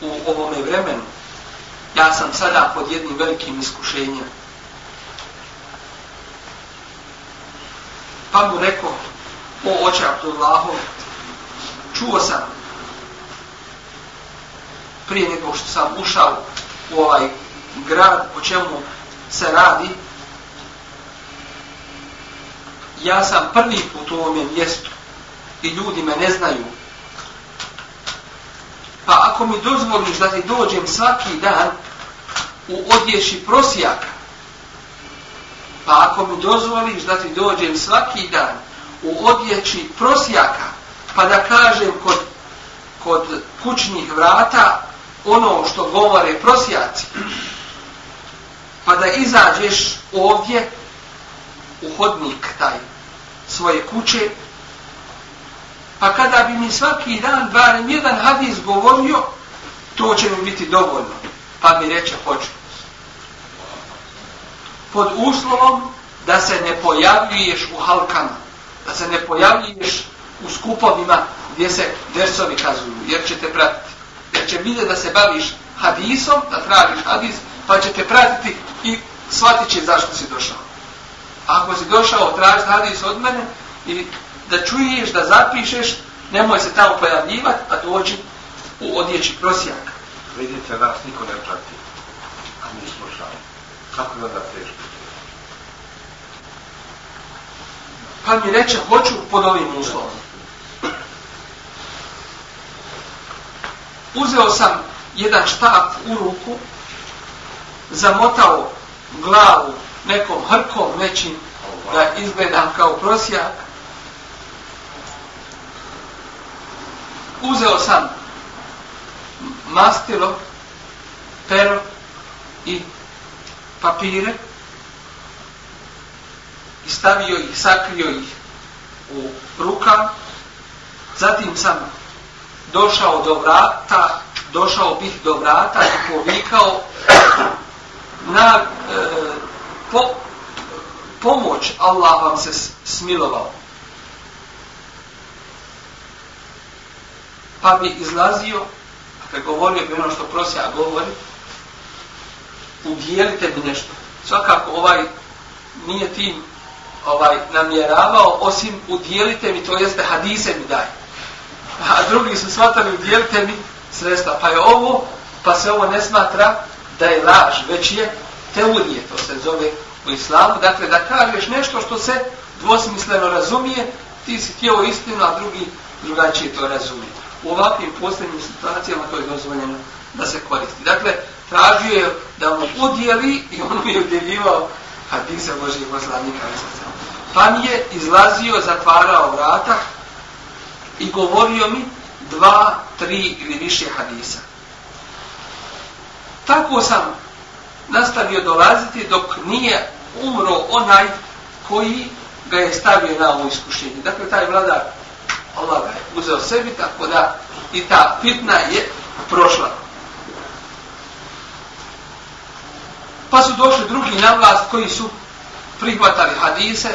u ovome vremenu. Ja sam sada pod jednim velikim iskušenjem. Pa mu rekao, o oče Abdullahu, čuo sam prije nego što sam ušao u ovaj grad, o čemu se radi, ja sam prvi put u ovome mjestu i ljudi me ne znaju. Pa ako mi dozvoliš da ti dođem svaki dan u odješi prosijaka, pa ako mi dozvoliš da ti dođem svaki dan u odjeći prosijaka, pa da kažem kod, kod kućnih vrata ono što govore prosijaci, pa da izađeš ovdje u hodnik taj svoje kuće, pa kada bi mi svaki dan barem jedan hadis govorio, to će mi biti dovoljno. Pa mi reče, hoću. Pod uslovom da se ne pojavljuješ u halkama, da se ne pojavljuješ u skupovima gdje se dersovi kazuju, jer će te pratiti. Jer će vidjeti da se baviš hadisom, da tražiš hadis, pa će te pratiti i shvatit će zašto si došao. Ako si došao tražiti hadis od mene i da čuješ, da zapišeš, nemoj se tamo pojavljivati, a dođi u odjeći prosijaka. Vidite, nas niko ne prati, a mi slušamo. Kako je onda teško? Pa mi reče, hoću pod ovim uslovom. Uzeo sam jedan štap u ruku, zamotao glavu nekom hrkom nečim da izgledam kao prosjak. Uzeo sam mastilo, pero i papire i stavio ih, sakrio ih u ruka. Zatim sam došao do vrata, došao bih do vrata i povikao na e, po, pomoć Allah vam se smilovao. Pa bi izlazio, a govorio bi ono što prosi, a govori, udjelite mi nešto. Svakako ovaj nije tim ovaj namjeravao, osim udijelite mi, to jeste hadise mi daj. A drugi su shvatali, udijelite mi sredstva. Pa je ovo, pa se ovo ne smatra da je laž, već je teurije, to se zove u islamu. Dakle, da kažeš nešto što se dvosmisleno razumije, ti si htio istinu, a drugi drugačije to razumije. U ovakvim posljednim situacijama to je dozvoljeno da se koristi. Dakle, tražio je da mu udjeli i on mu je udjeljivao hadise Božih poslanika. Pa mi je izlazio, zatvarao vrata i govorio mi dva, tri ili više hadisa. Tako sam nastavio dolaziti dok nije umro onaj koji ga je stavio na ovo iskušenje. Dakle, taj vladar Allah ga je uzeo sebi, tako da i ta fitna je prošla. Pa su došli drugi na vlast koji su prihvatali hadise,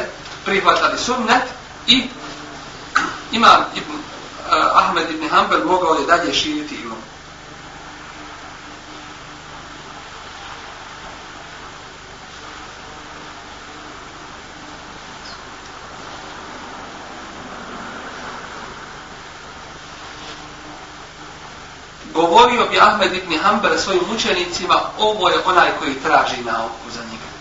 prihvatali sunnet i imam Ibn, uh, Ahmed ibn Hanbel mogao je dalje širiti imam. Govorio bi Ahmed ibn Hanbel svojim učenicima, ovo je onaj koji traži nauku za njega.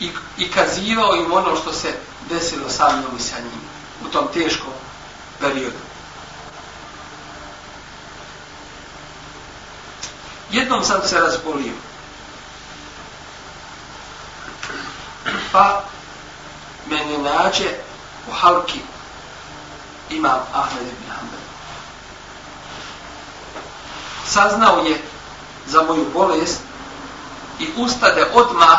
I, I kazivao im ono što se desilo sa mnom i sa njim u tom teškom periodu. Jednom sam se razbolio. Pa meni nađe u halki imam Ahmed ibn Hanbel saznao je za moju bolest i ustade odmah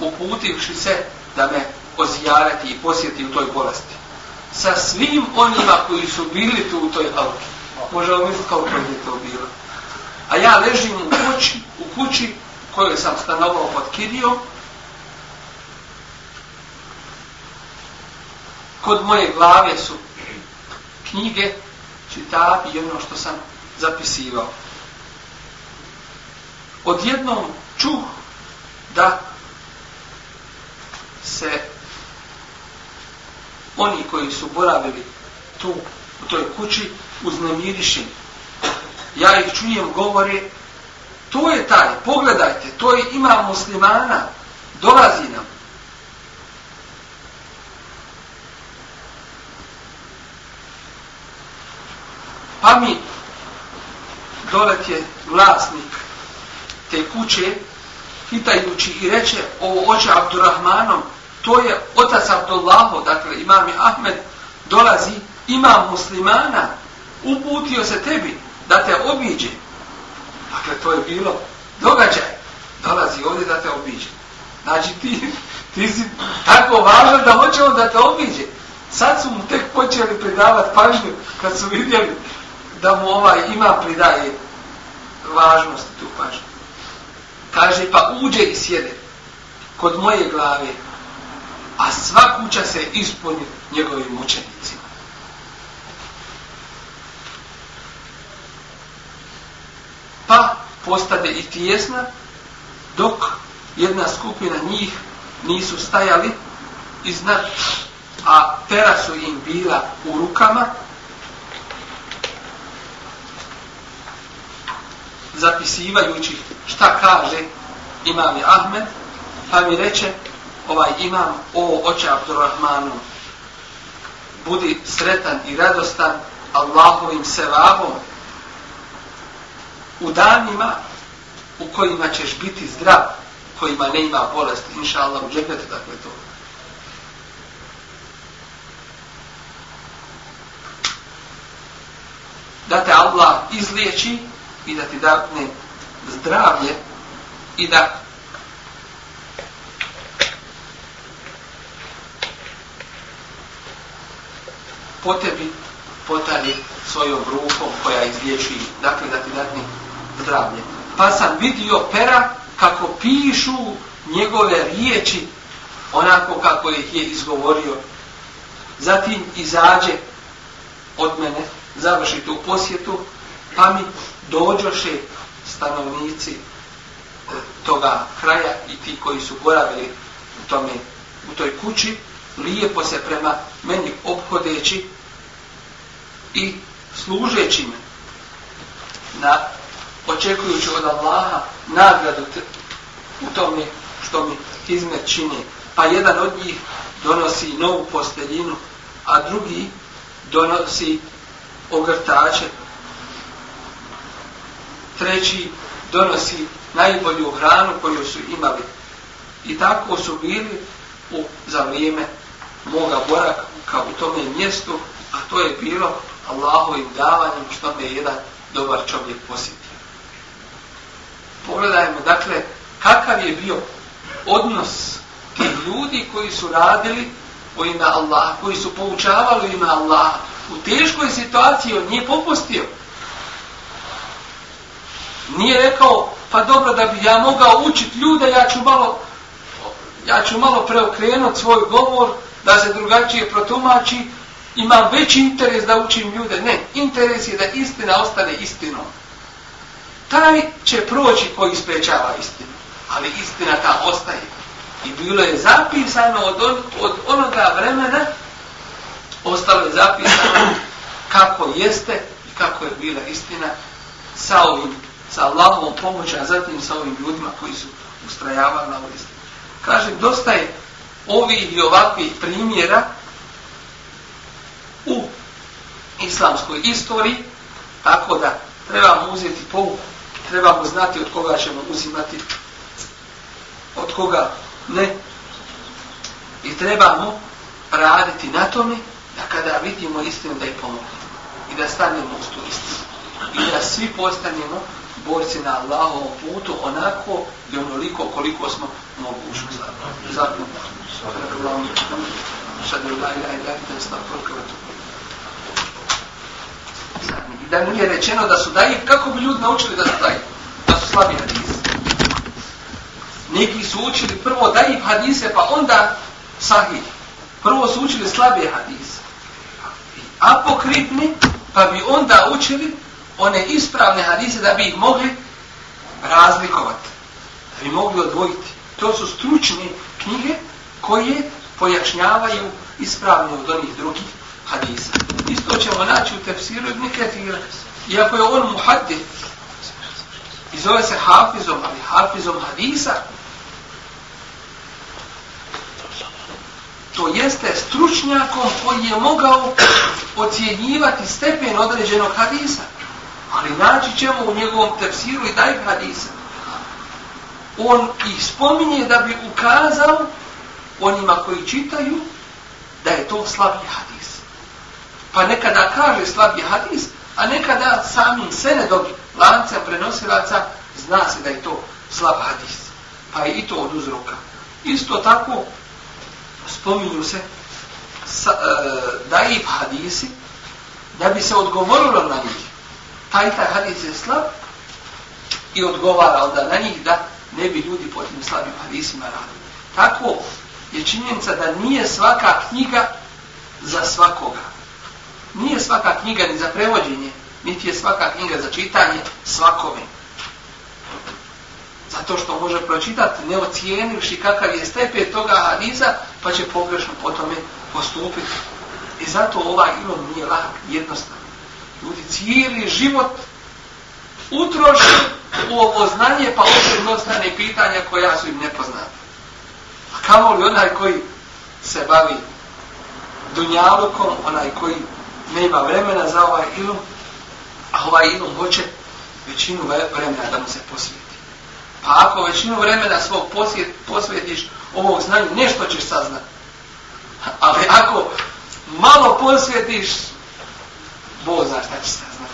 uputivši se da me ozijarati i posjeti u toj bolesti. Sa svim onima koji su bili tu u toj auki. Možemo misliti kao koji je to bilo. A ja ležim u kući, u kući koju sam stanovao pod Kirijom. Kod moje glave su knjige, čitavi i ono što sam zapisivao odjednom čuh da se oni koji su boravili tu u toj kući uznemiriši. Ja ih čujem govore, to je taj, pogledajte, to je ima muslimana, dolazi nam. Pa mi dolet je vlasnik te kuće, pitajući i reče ovo oče Abdurrahmanom, to je otac Abdullaho, dakle imam Ahmed, dolazi, imam muslimana, uputio se tebi da te obiđe. Dakle, to je bilo događaj. Dolazi ovdje da te obiđe. Znači, ti, ti si tako važan da hoće on da te obiđe. Sad su mu tek počeli pridavati pažnju kad su vidjeli da mu ovaj ima pridaje važnost tu pažnju. Kaže, pa uđe i sjede kod moje glave, a sva kuća se ispuni njegovim mučenicima. Pa postade i tijesna, dok jedna skupina njih nisu stajali iznad, a pera su im bila u rukama, zapisivajući šta kaže imam Ahmed, pa mi reče ovaj imam o oče Abdurrahmanu, budi sretan i radostan Allahovim sevabom u danima u kojima ćeš biti zdrav kojima ne ima bolesti, inša Allah, u džegnetu, dakle to. Da te Allah izliječi i da ti dadne zdravlje i da po tebi potari svojom rukom koja izliječi, dakle da ti dadne zdravlje. Pa sam vidio pera kako pišu njegove riječi onako kako ih je izgovorio. Zatim izađe od mene, završi tu posjetu, pa mi dođoše stanovnici e, toga kraja i ti koji su boravili u, tome, u toj kući, lijepo se prema meni obhodeći i služeći me na očekujući od Allaha nagradu te, u tome što mi izmet čini. Pa jedan od njih donosi novu posteljinu, a drugi donosi ogrtače. Treći donosi najbolju hranu koju su imali. I tako su bili u, za vrijeme moga boraka u tome mjestu, a to je bilo Allahovim davanjem što me jedan dobar čovjek posjetio. Pogledajmo, dakle, kakav je bio odnos tih ljudi koji su radili u ime Allaha, koji su poučavali u ime Allaha. U teškoj situaciji on nije popustio. Nije rekao, pa dobro da bi ja mogao učiti ljude, ja ću malo, ja ću malo preokrenuti svoj govor, da se drugačije protumači, imam veći interes da učim ljude. Ne, interes je da istina ostane istinom. Taj će proći koji sprečava istinu, ali istina ta ostaje. I bilo je zapisano od, on, od onoga vremena, ostalo je zapisano kako jeste i kako je bila istina sa ovim, sa Allahovom pomoći, a zatim sa ovim ljudima koji su ustrajavali na ovoj istinu. Kažem, dosta je ovih i ovakvih primjera u islamskoj istoriji, tako da trebamo uzeti pouku, trebamo znati od koga ćemo uzimati, od koga ne. I trebamo raditi na tome da kada vidimo istinu da je pomognemo i da stanemo uz tu istinu. I da svi postanemo borci na Allahovom putu onako i onoliko koliko smo mogućni. Zato, šadu la ilaha illa anta astaghfiruka wa atubu da nije rečeno da su daji, kako bi ljudi naučili da su daji? Da su slabi hadisi. Neki su učili prvo daji hadise, pa onda sahih. Prvo su učili slabe hadise. Apokripni, pa bi onda učili one ispravne hadise da bi ih mogli razlikovati. Da bi mogli odvojiti. To su stručne knjige koje pojašnjavaju ispravne od onih drugih hadisa. Isto ćemo naći u tefsiru ibn Kathira. Iako je on muhaddith, i zove se hafizom, ali hafizom hadisa, to jeste stručnjakom koji je mogao ocjenjivati stepen određenog hadisa. Ali naći ćemo u njegovom tefsiru i daj hadisa. On ih spominje da bi ukazao onima koji čitaju da je to slabi hadis. Pa nekada kaže slabi hadis, a nekada samim senedom lanca prenosilaca zna se da je to slab hadis. Pa je i to od uzroka. Isto tako spominju se sa, e, daif hadisi da bi se odgovorilo na njih. Taj taj hadis je slab i odgovara onda na njih da ne bi ljudi po tim slabim hadisima radili. Tako je činjenica da nije svaka knjiga za svakoga nije svaka knjiga ni za prevođenje, niti je svaka knjiga za čitanje svakome. Zato što može pročitati ne ocijenivši kakav je stepe toga hadisa, pa će pogrešno po tome postupiti. I zato ovaj ilom nije lak, jednostavno. Ljudi cijeli život utroši u ovo znanje, pa opet ostane pitanja koja su im nepoznata. A kamo li onaj koji se bavi dunjalukom, onaj koji nema vremena za ovaj ilum, a ovaj ilum hoće većinu vremena da mu se posvijeti. Pa ako većinu vremena svog posjet, posvetiš ovog znanju, nešto ćeš saznati. Ali ako malo posvetiš, Bog zna šta će saznati.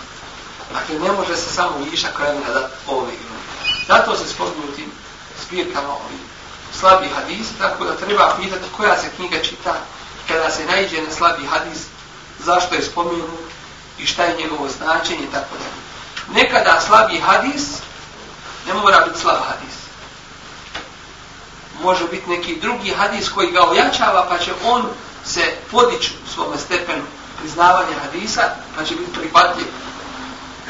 Dakle, ne može se samo višak vremena da ovi Zato se spominju u tim zbirkama ovih slabi hadis, tako da treba pitati koja se knjiga čita kada se najđe na slabi hadis, zašto je spomenut i šta je njegovo značenje tako da. Nekada slabi hadis ne mora biti slab hadis. Može biti neki drugi hadis koji ga ojačava pa će on se podići u svome stepenu priznavanje hadisa pa će biti prihvatljiv.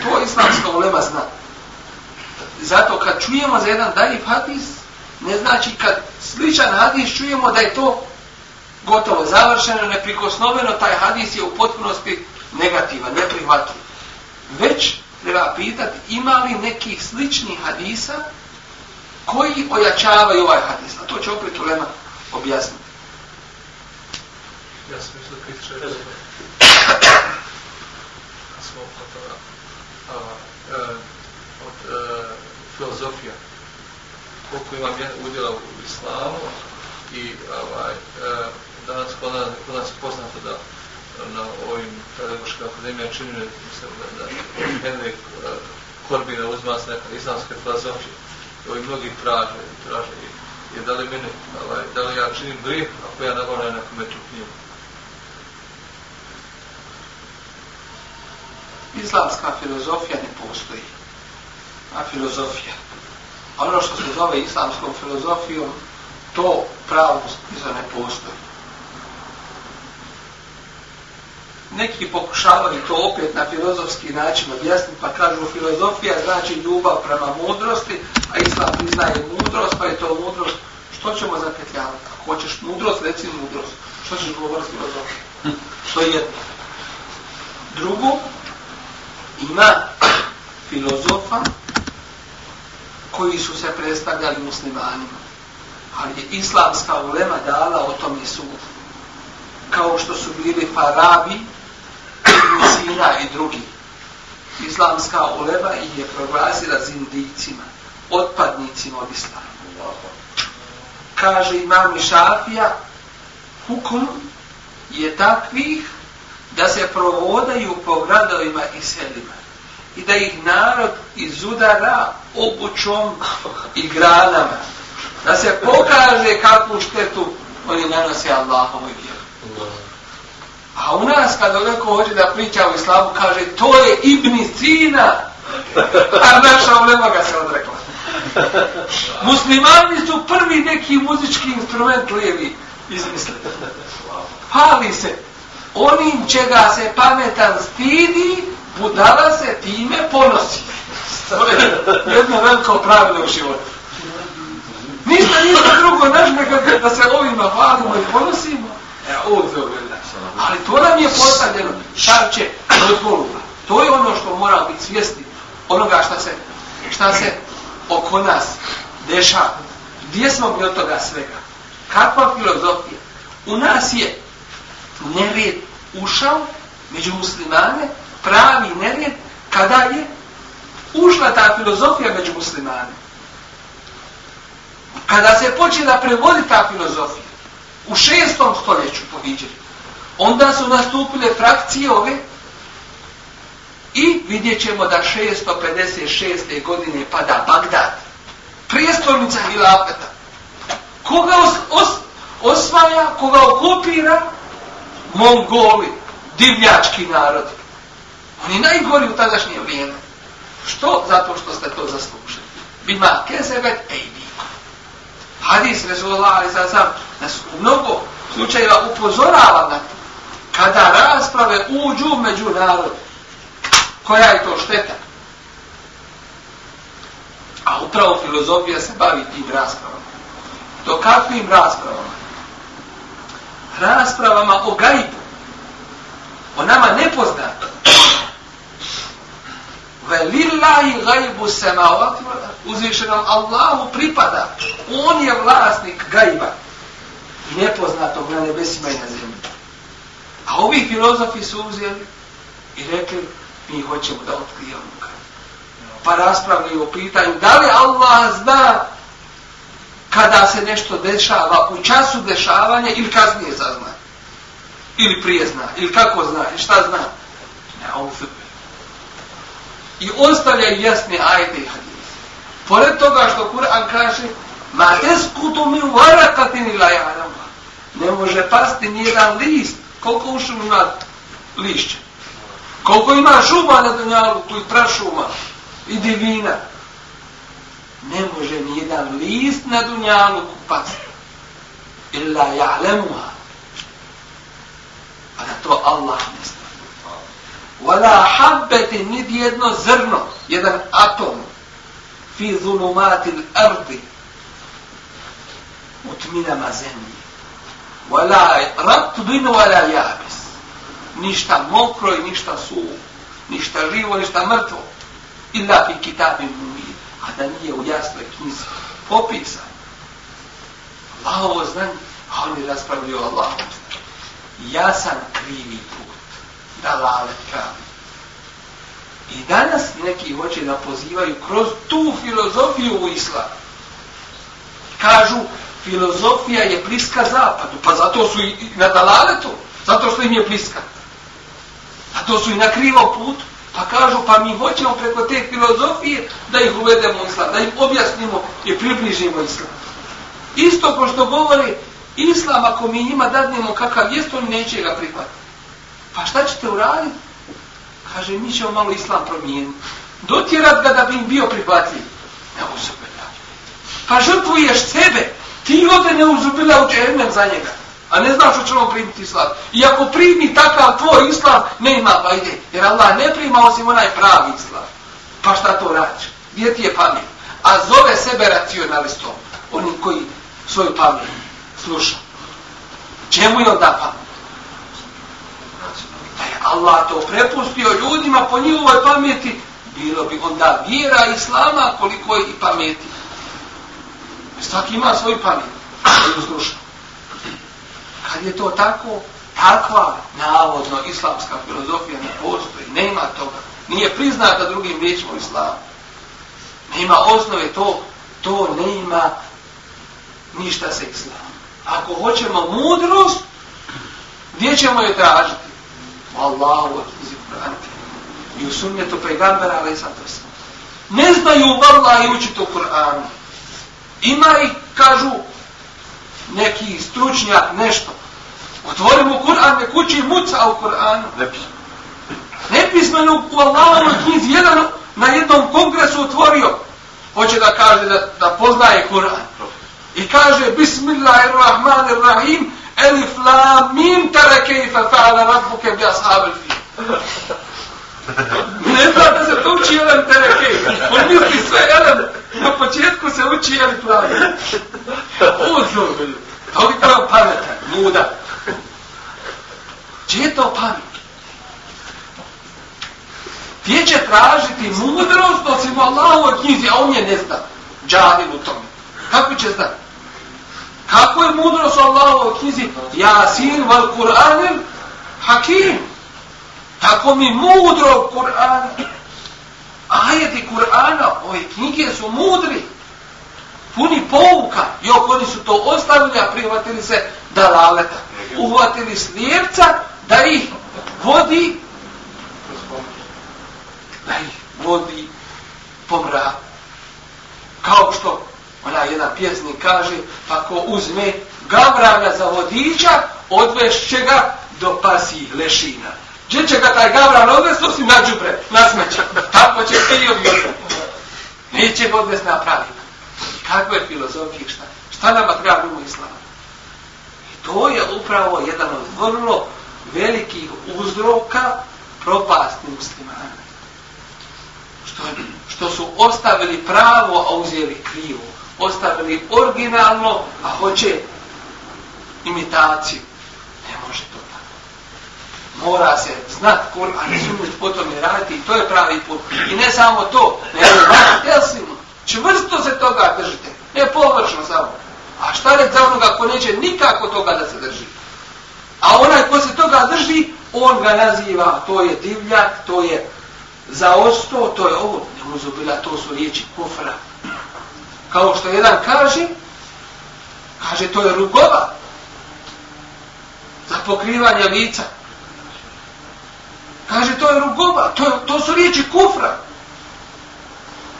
To islamska ulema zna. Zato kad čujemo za jedan dajiv hadis, ne znači kad sličan hadis čujemo da je to gotovo završeno, neprikosnoveno, taj hadis je u potpunosti negativan, neprihvatljiv. Već treba pitati ima li nekih sličnih hadisa koji ojačavaju ovaj hadis. A to će opet Ulema objasniti. Ja sam mislio kritičar smo e, od, a, a, od a, filozofija. Koliko imam udjela u islamu i ovaj, a, danas kod nas, kod nas poznato da na ovim pedagoška akademija čini mislim da, da Henrik e, Korbina uzma se neka islamske filozofije. I mnogi traže traže. I, i da li mene ovaj, da li ja činim grih ako ja nabavljam neku metu knjigu? Islamska filozofija ne postoji. A filozofija. Ono što se zove islamskom filozofijom, to pravo ne postoji. neki pokušavaju to opet na filozofski način objasniti, pa kažu filozofija znači ljubav prema mudrosti, a islam priznaje mudrost, pa je to mudrost. Što ćemo zapetljavati? Ako hoćeš mudrost, reci mudrost. Što ćeš govoriti filozofiju? To je jedno. Drugo, ima filozofa koji su se predstavljali muslimanima. Ali je islamska ulema dala o tome sud. Kao što su bili Farabi, Ibn Sina i drugi. Islamska ulema ih je proglasila zindicima, otpadnicima od islama. Kaže imam Šafija, hukum je takvih da se provodaju po gradovima i selima i da ih narod izudara obučom i granama. Da se pokaže kakvu štetu oni nanose Allahovoj vjeru. A u nas kada neko hoće da priča u islamu, kaže to je Ibn Sina. A naša ulema ga se odrekla. Muslimani su prvi neki muzički instrument lijevi izmislili. Hvali se. Onim čega se pametan stidi, budala se time ponosi. To je jedno veliko pravilo u životu. Ništa, ništa drugo, naš nego da se ovima hvalimo i ponosimo. E, ovdje, ovdje. Ali to nam je postavljeno šarče od goluba. To je ono što mora biti svjesni onoga šta se, šta se oko nas dešava. Gdje smo mi od toga svega? Kakva filozofija? U nas je nered ušao među muslimane, pravi nered, kada je ušla ta filozofija među muslimane. Kada se počela prevoditi ta filozofija, u šestom stoljeću poviđeni, Onda su nastupile frakcije ove i vidjet ćemo da 656. godine pada Bagdad. Prijestolnica Hilafeta. Koga os, os, osvaja, koga okupira? Mongoli, divljački narod. Oni najgori u tadašnje vrijeme. Što? Zato što ste to zaslušali. Bima kezebet ejdi. Hadis Resulullah ali sad sam nas u mnogo slučajeva upozorava na to kada rasprave uđu među narod. Koja je to šteta? A upravo filozofija se bavi tim raspravama. Do kakvim raspravama? Raspravama o gajbu. O nama nepoznato. Velillahi gajbu semavati uzvišenom Allahu pripada. On je vlasnik gajba. Nepoznatog na nebesima i na zemlji. A ovi filozofi su uzeli i rekli, mi hoćemo da otkrijemo gajbu. pa raspravljaju o pitanju da li Allah zna kada se nešto dešava u času dešavanja ili kasnije sazna. Ili prije zna, ili kako zna, i šta zna. Ne, ovo I ostavljaju jasne ajde i hadise. Pored toga što Kur'an kaže ma teskutu mi varakatin ila ja'lama. Ne može pasti nijedan list. Koliko u šumu ima lišća? Koliko ima šuma na dunjalu, tu i prašuma i divina. Ne može nijedan list na dunjalu kupati. Illa ja'lemuha. A da to Allah ne zna. Wala habbeti niti jedno zrno, jedan atom fi zulumatil ardi u tminama zemlji. Wala ratbin wala jabis. Ništa mokro i ništa suvo. Ništa živo, ništa mrtvo. Illa fi kitabi mumir. A da nije u jasnoj knjizi popisan. Allahovo znanje. A oni raspravljaju Allahovo znanje. Ja sam krivi put. Da lale pravi. I danas neki hoće da pozivaju kroz tu filozofiju u islamu. Kažu, filozofija je bliska zapadu, pa zato su i na dalaletu, zato što im je bliska. Zato su i na krivom putu, pa kažu, pa mi hoćemo preko te filozofije da ih uvedemo u islam, da im objasnimo i približimo islam. Isto ko što govori, islam ako mi njima dadnemo kakav jest, oni neće ga prihvatiti. Pa šta ćete uraditi? Kaže, mi ćemo malo islam promijeniti. Dotjerat ga da bi im bio prihvatljiv. Ne uzubila. Pa žrtvuješ sebe. Ti ode ne uzubila u džernem za njega. A ne znaš što ćemo primiti islam. I ako primi takav tvoj islam, ne ima pa ide. Jer Allah ne prima osim onaj pravi islam. Pa šta to radiš? Gdje ti je pamet? A zove sebe racionalistom. Oni koji svoju pamet sluša. Čemu je onda pamet? Da je Allah to prepustio ljudima po njihovoj pameti, bilo bi onda vjera islama koliko je i pameti. Svaki ima svoj pamet. Koju sluša. Kad je to tako, takva navodno islamska filozofija ne postoji. Nema toga. Nije priznata drugim riječima islamu. Nema osnove to, to ne ima ništa sa islamom. Ako hoćemo mudrost, gdje ćemo je tražiti? Allahu od I u sunnetu pejgambera, ali sad to sam. Ne znaju vallahi i učiti u Kur'anu. Ima ih, kažu, neki stručnjak, nešto. Otvorimo Kur'an, ne kući muca u Kur'anu. Nepismeno. U Allahovoj knjizi. Jedan na jednom kongresu otvorio. Hoće da kaže da, da poznaje Kur'an. I kaže, Bismillahirrahmanirrahim, Elif la mim tere kejfe fa'ala rabbuke bi ashabil fi. Ne zna da se to uči jedan tere kejfe. On misli sve jedan. Na početku se uči Elif la mim. Uzor, bilo. bi pravo pametan, muda. Gdje je to pamet? Gdje će tražiti mudrost osim u Allahovoj knjizi, a on je ne zna. Džahil u tome. Kako će znati? Kako je mudrost u Allahovoj knjizi? Jasin val Kur'anil hakim. Tako mi mudro Kur'an. Ajeti Kur'ana, ove knjige su mudri. Puni pouka. jok oni su to ostavili, a prihvatili se dalaleta. Uhvatili slijepca da ih vodi da ih vodi po mraku. Kao što ona jedan pjesnik kaže, ako uzme gavrana za vodiča, odvešće ga do pasih lešina. Gdje će ga taj gavran odvesti, osim na džubre, na smeća. Tako će ti i odvesti. Neće ga odvesti na pravi kakve filozofije, šta? Šta nama treba u islamu? I to je upravo jedan od vrlo velikih uzroka propasti muslimana. Što, što su ostavili pravo, a uzeli krivo ostavili originalno, a hoće imitaciju. Ne može to tako. Mora se znat Kur'an i sunnet potom je raditi i to je pravi put. I ne samo to, ne znat Elsimu. Čvrsto se toga držite. Ne površno samo. A šta je za onoga ko neće nikako toga da se drži? A onaj ko se toga drži, on ga naziva, to je divljak, to je zaosto, to je ovo, ne uzubila, to su riječi kufra. Kao što jedan kaže, kaže to je rugova za pokrivanje lica. Kaže to je rugova, to, to su riječi kufra.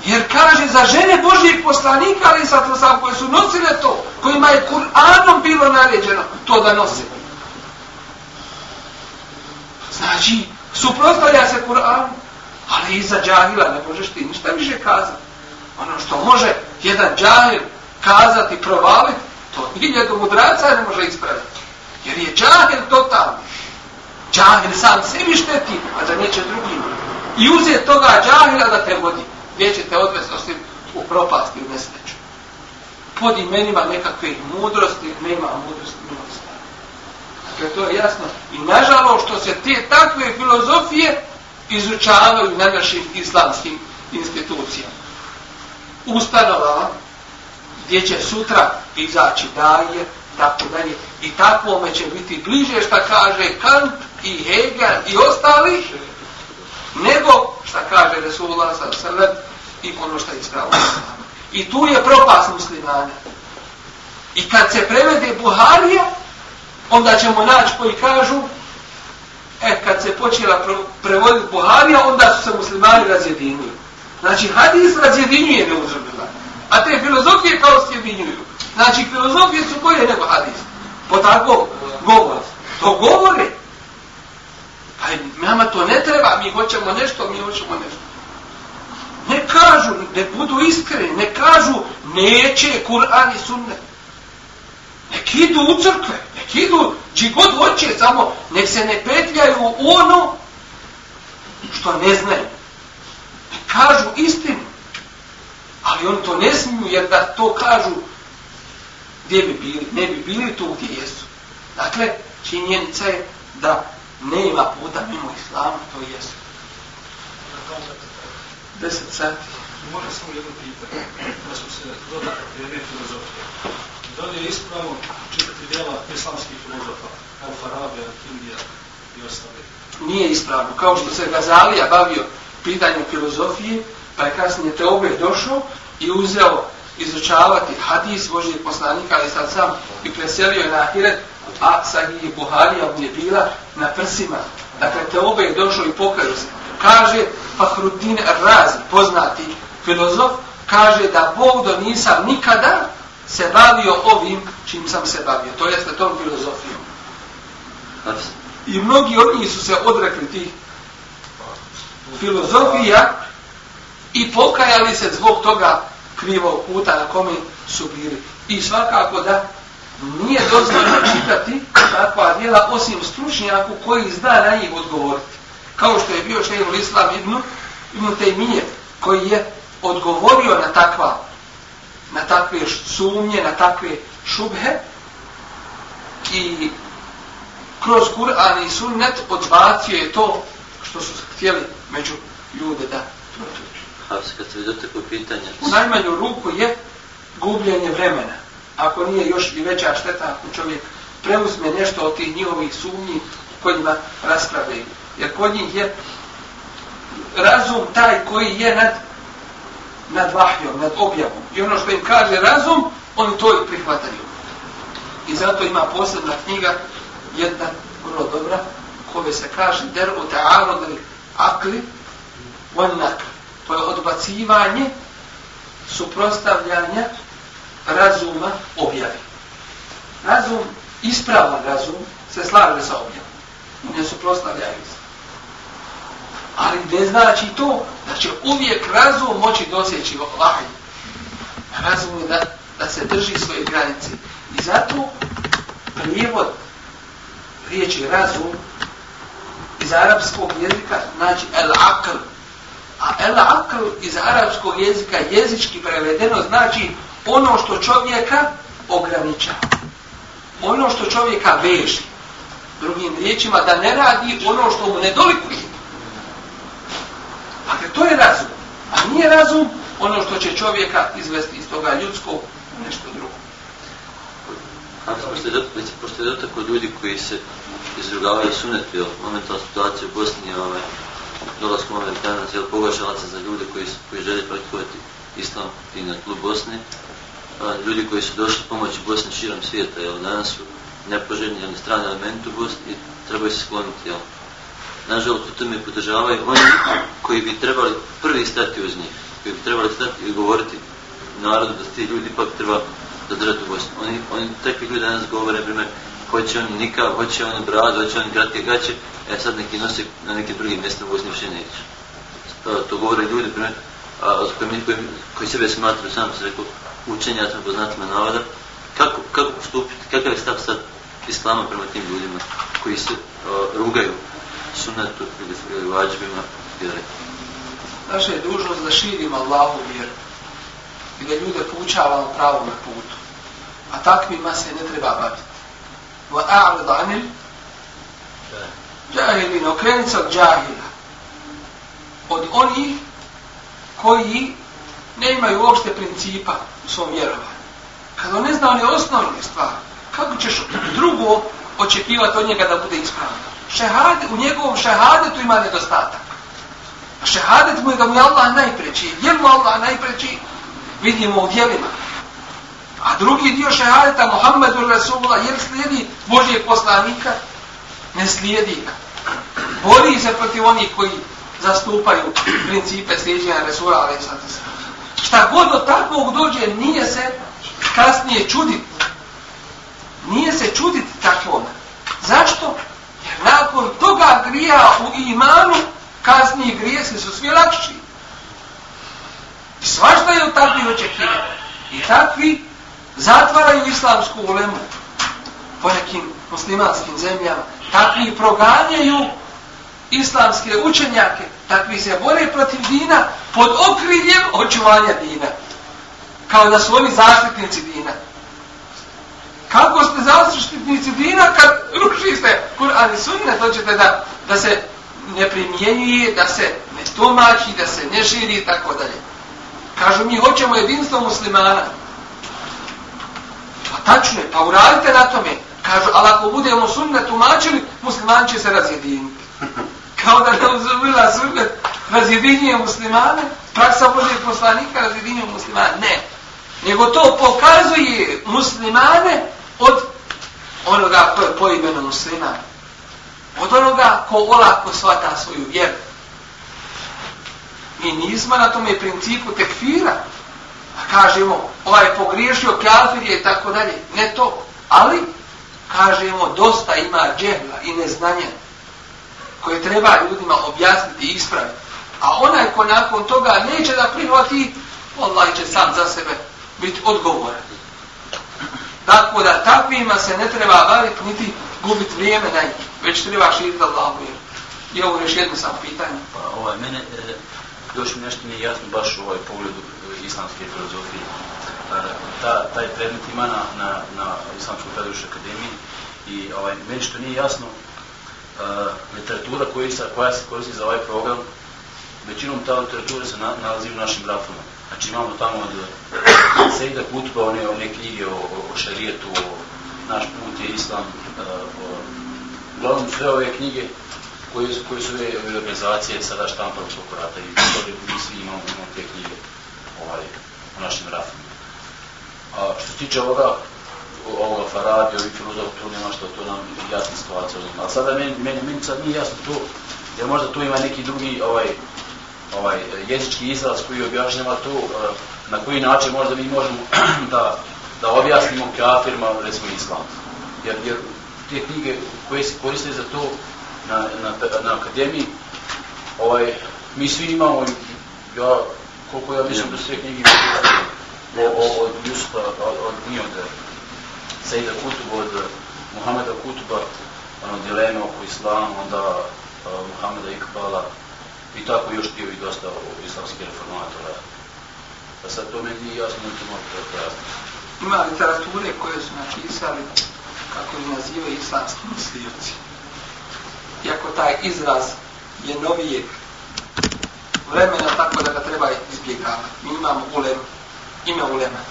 Jer kaže za žene Božijeg poslanika, ali sa sam koje su nosile to, kojima je Kur'anom bilo naređeno to da nose. Znači, suprotstavlja se Kur'an, ali iza džahila ne možeš ti ništa više kazati. Ono što može jedan džahil kazati, provaliti, to hiljadu mudraca ne može ispraviti. Jer je džahil totalni. Džahil sam sebi šteti, a da neće drugima. I uzeti toga džahila da te vodi gdje ćete odvesti osim u propast i u nesreću. Pod imenima nekakve mudrosti, nema mudrosti, nema. Dakle, to je jasno. I nažalost, što se te takve filozofije izučavaju na našim islamskim institucijama. Ustanova gdje će sutra izaći daje, tako dalje. I takvome će biti bliže šta kaže Kant i Hegel i ostali, nego šta kaže Resulullah sallallahu i ono šta je ispravo. I tu je propast muslimana. I kad se prevede Buharija, onda ćemo naći koji kažu, e, kad se počela prevoditi Buharija, onda su se muslimani razjedinili. Znači, hadis razjedinjuje neuzrobila. A te filozofije kao sjedinjuju. Znači, filozofije su koje nego hadis. Po tako govor. To govore. Pa nama to ne treba, mi hoćemo nešto, mi hoćemo nešto. Ne kažu, ne budu iskreni, ne kažu neće Kur'an i sunnet. Nek idu u crkve, nek idu či god hoće, samo nek se ne petljaju u ono što ne znaju. Nek kažu istinu. Ali oni to ne smiju jer da to kažu gdje bi bili, ne bi bili tu gdje jesu. Dakle, činjenica je da nema puta mimo islama, to jesu. 10 sati. Može samo jedno pitanje, da smo se dotakli teme filozofije. Da li je ispravno čitati djela islamskih filozofa, kao Farabe, Indija i ostale? Nije ispravno. Kao što se Gazalija bavio pitanjem filozofije, pa je kasnije Teobe došao i uzeo izučavati hadis Božije poslanika, ali sad sam i preselio je na Ahiret, a Sahih Buharija mu je bila na prsima. Dakle, Teobe je došlo i pokaju se. Kaže, Fahruddin Razi, poznati filozof, kaže da Bog do nisam nikada se bavio ovim čim sam se bavio. To jeste tom filozofijom. I mnogi od njih su se odrekli tih filozofija i pokajali se zbog toga krivog puta na kome su bili. I svakako da nije dozvoljeno čitati takva djela osim stručnjaku koji zna na njih odgovoriti kao što je bio šehol Islam ibn, ibn Tejmije, koji je odgovorio na takva, na takve sumnje, na takve šubhe i kroz Kur'an i sunnet odbacio je to što su htjeli među ljude da protuđu. Hafs, kad se vidite ko pitanje... U najmanju ruku je gubljenje vremena. Ako nije još i veća šteta, ako čovjek preuzme nešto od tih njihovih sumnji kojima raspravljaju jer kod njih je razum taj koji je nad nad vahjom, nad objavom. I ono što im kaže razum, oni to i prihvataju. I zato ima posebna knjiga, jedna vrlo dobra, kove se kaže der u ta'arod akli von nakl. To je odbacivanje suprostavljanja razuma objavi. Razum, ispravan razum, se slaže sa objavom. Ne suprostavljaju se. Ali ne znači to da će uvijek razum moći dosjeći vahaj. Razum je da, da se drži svoje granice. I zato prijevod riječi razum iz arapskog jezika znači el-akl. A el-akl iz arapskog jezika jezički prevedeno znači ono što čovjeka ograničava. Ono što čovjeka veži. Drugim riječima da ne radi ono što mu ne dolikuje. Dakle, to je razum. A nije razum ono što će čovjeka izvesti iz toga ljudskog u nešto drugo. Pošto je to tako ljudi koji se izrugavaju sunet, jel, momentalna situacija u Bosni, ovaj, dolaskom Amerikanaca, jel poglašalaca za ljude koji, koji žele praktikovati islam i na klub Bosne. A, ljudi koji su došli pomoći Bosni širom svijeta, jel danas su nepoželjni ili strani elementi u Bosni i trebaju se skloniti, jel. Nažalost, u tome podržavaju oni koji bi trebali prvi stati uz njih, koji bi trebali stati i govoriti narodu da ti ljudi ipak treba zadržati u Bosni. Oni, oni takvi ljudi danas govore, primjer, hoće oni nika, hoće oni brad, hoće oni kratke gaće, e sad neki nosi na neke druge mjesta u Bosni više neće. To, to govore ljudi, primjer, a, koji, koji, koji sebe smatruju, sam se rekao, učenjacima, poznatima navoda, kako, kako postupiti, kakav je stav sad islama prema tim ljudima koji se o, rugaju sunetu ili vađbima ili Naša je dužnost da širimo Allahu vjeru i da ljude poučavamo pravom putu. A takvima se ne treba baviti. Wa a'rid anil jahilin, okrenica od džahila. Od onih koji ne imaju uopšte principa u svom vjerovanju. Kada on ne zna one osnovne stvari, kako ćeš drugo očekivati od njega da bude ispravno? Šehade, u njegovom šehadetu ima nedostatak. A šehadet mu je da mu je Allah najpreći. Je mu Allah najpreći? Vidimo u dijelima. A drugi dio šehadeta Muhammedu Rasulullah, jer slijedi Božije poslanika? Ne slijedi ga. Bori se protiv onih koji zastupaju principe slijedženja Resula, ali Šta god od takvog dođe, nije se kasnije čuditi. Nije se čuditi takvom. Zašto? Jer nakon toga grija u imanu, kasnije grijesi su svi lakši. I svašta je od takvih očekivanja. I takvi zatvaraju islamsku ulemu po nekim muslimanskim zemljama. Takvi proganjaju islamske učenjake. Takvi se bore protiv dina pod okriljem očuvanja dina. Kao da su oni zaštitnici dina. Kako ste zaštitnici dina kad rušite Kur'an i sunnet, hoćete da, da se ne primjenjuje, da se ne tumači, da se ne širi i tako dalje. Kažu mi hoćemo jedinstvo muslimana. Pa tačno je, pa uradite na tome. Kažu, ali ako budemo sunnet tumačili, musliman će se razjediniti. Kao da nam zubila sunnet razjedinjuje muslimane, praksa Božeg poslanika razjedinjuje muslimane. Ne. Nego to pokazuje muslimane od onoga ko je poimeno musliman. Od onoga ko olako svata svoju vjeru. Mi nismo na tome principu tekfira. A kažemo, ovaj pogriješio kafir je i tako dalje. Ne to. Ali, kažemo, dosta ima džehla i neznanja koje treba ljudima objasniti i ispraviti. A onaj ko nakon toga neće da prihvati, Allah će sam za sebe biti odgovoran. Tako da takvima se ne treba baviti niti gubiti vrijeme na njih, već treba širiti Allahu jer. I ovo još jedno samo pitanje. Pa ovaj, mene, e, još mi nešto nije jasno baš u ovaj pogledu e, islamske filozofije. E, ta, taj predmet ima na, na, na Islamskoj pedagoškoj akademiji i ovaj, meni što nije jasno, literatura koja se, koja se koristi za ovaj program, većinom ta literatura se na, nalazi u našim rafama. Znači imamo tamo od Sejda Kutba, one, one knjige o, o, o šarijetu, o naš put je islam, uh, o, uglavnom sve ove knjige koje su, koje su ove, organizacije sada štampa u rata i to mi svi imamo, imamo te knjige ovaj, u našim rafama. A što se tiče ovoga, ovoga Farabi, ovih filozofa, to nema što, to nam jasna situacija. Ali sada meni, meni, meni sad nije jasno to, jer možda tu ima neki drugi ovaj, ovaj jezički izraz koji objašnjava to eh, na koji način možda mi možemo da, da objasnimo kafirima recimo islam. Jer, jer te knjige koje se koriste za to na, na, na akademiji, ovaj, mi svi imamo, ja, koliko ja mislim da sve knjige o, o, od Jusufa, od, od nije od Sejda Kutuba, od eh, Muhameda Kutuba, ono, dileme oko islama, onda uh, Muhameda Ikbala, I tako još bio i dosta islamskih reformatora. Pa sad to meni jasno da to mogu da pojasniti. Ima literature koje su napisali kako ih nazivaju islamski mislioci. Iako taj izraz je novijeg vremena tako da ga treba izbjegavati. Mi imamo ulem, ime ulema.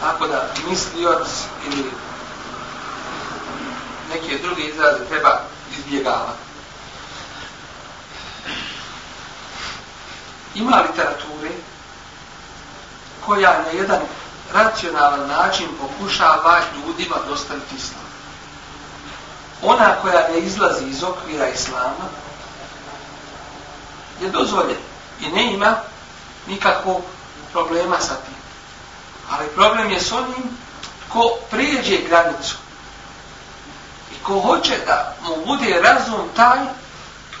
Tako da mislioc ili neke druge izraze treba izbjegavati. ima literature koja na jedan racionalan način pokušava ljudima dostaviti islam. Ona koja ne izlazi iz okvira islama je dozvoljena i ne ima nikakvog problema sa tim. Ali problem je s onim ko prijeđe granicu i ko hoće da mu bude razum taj,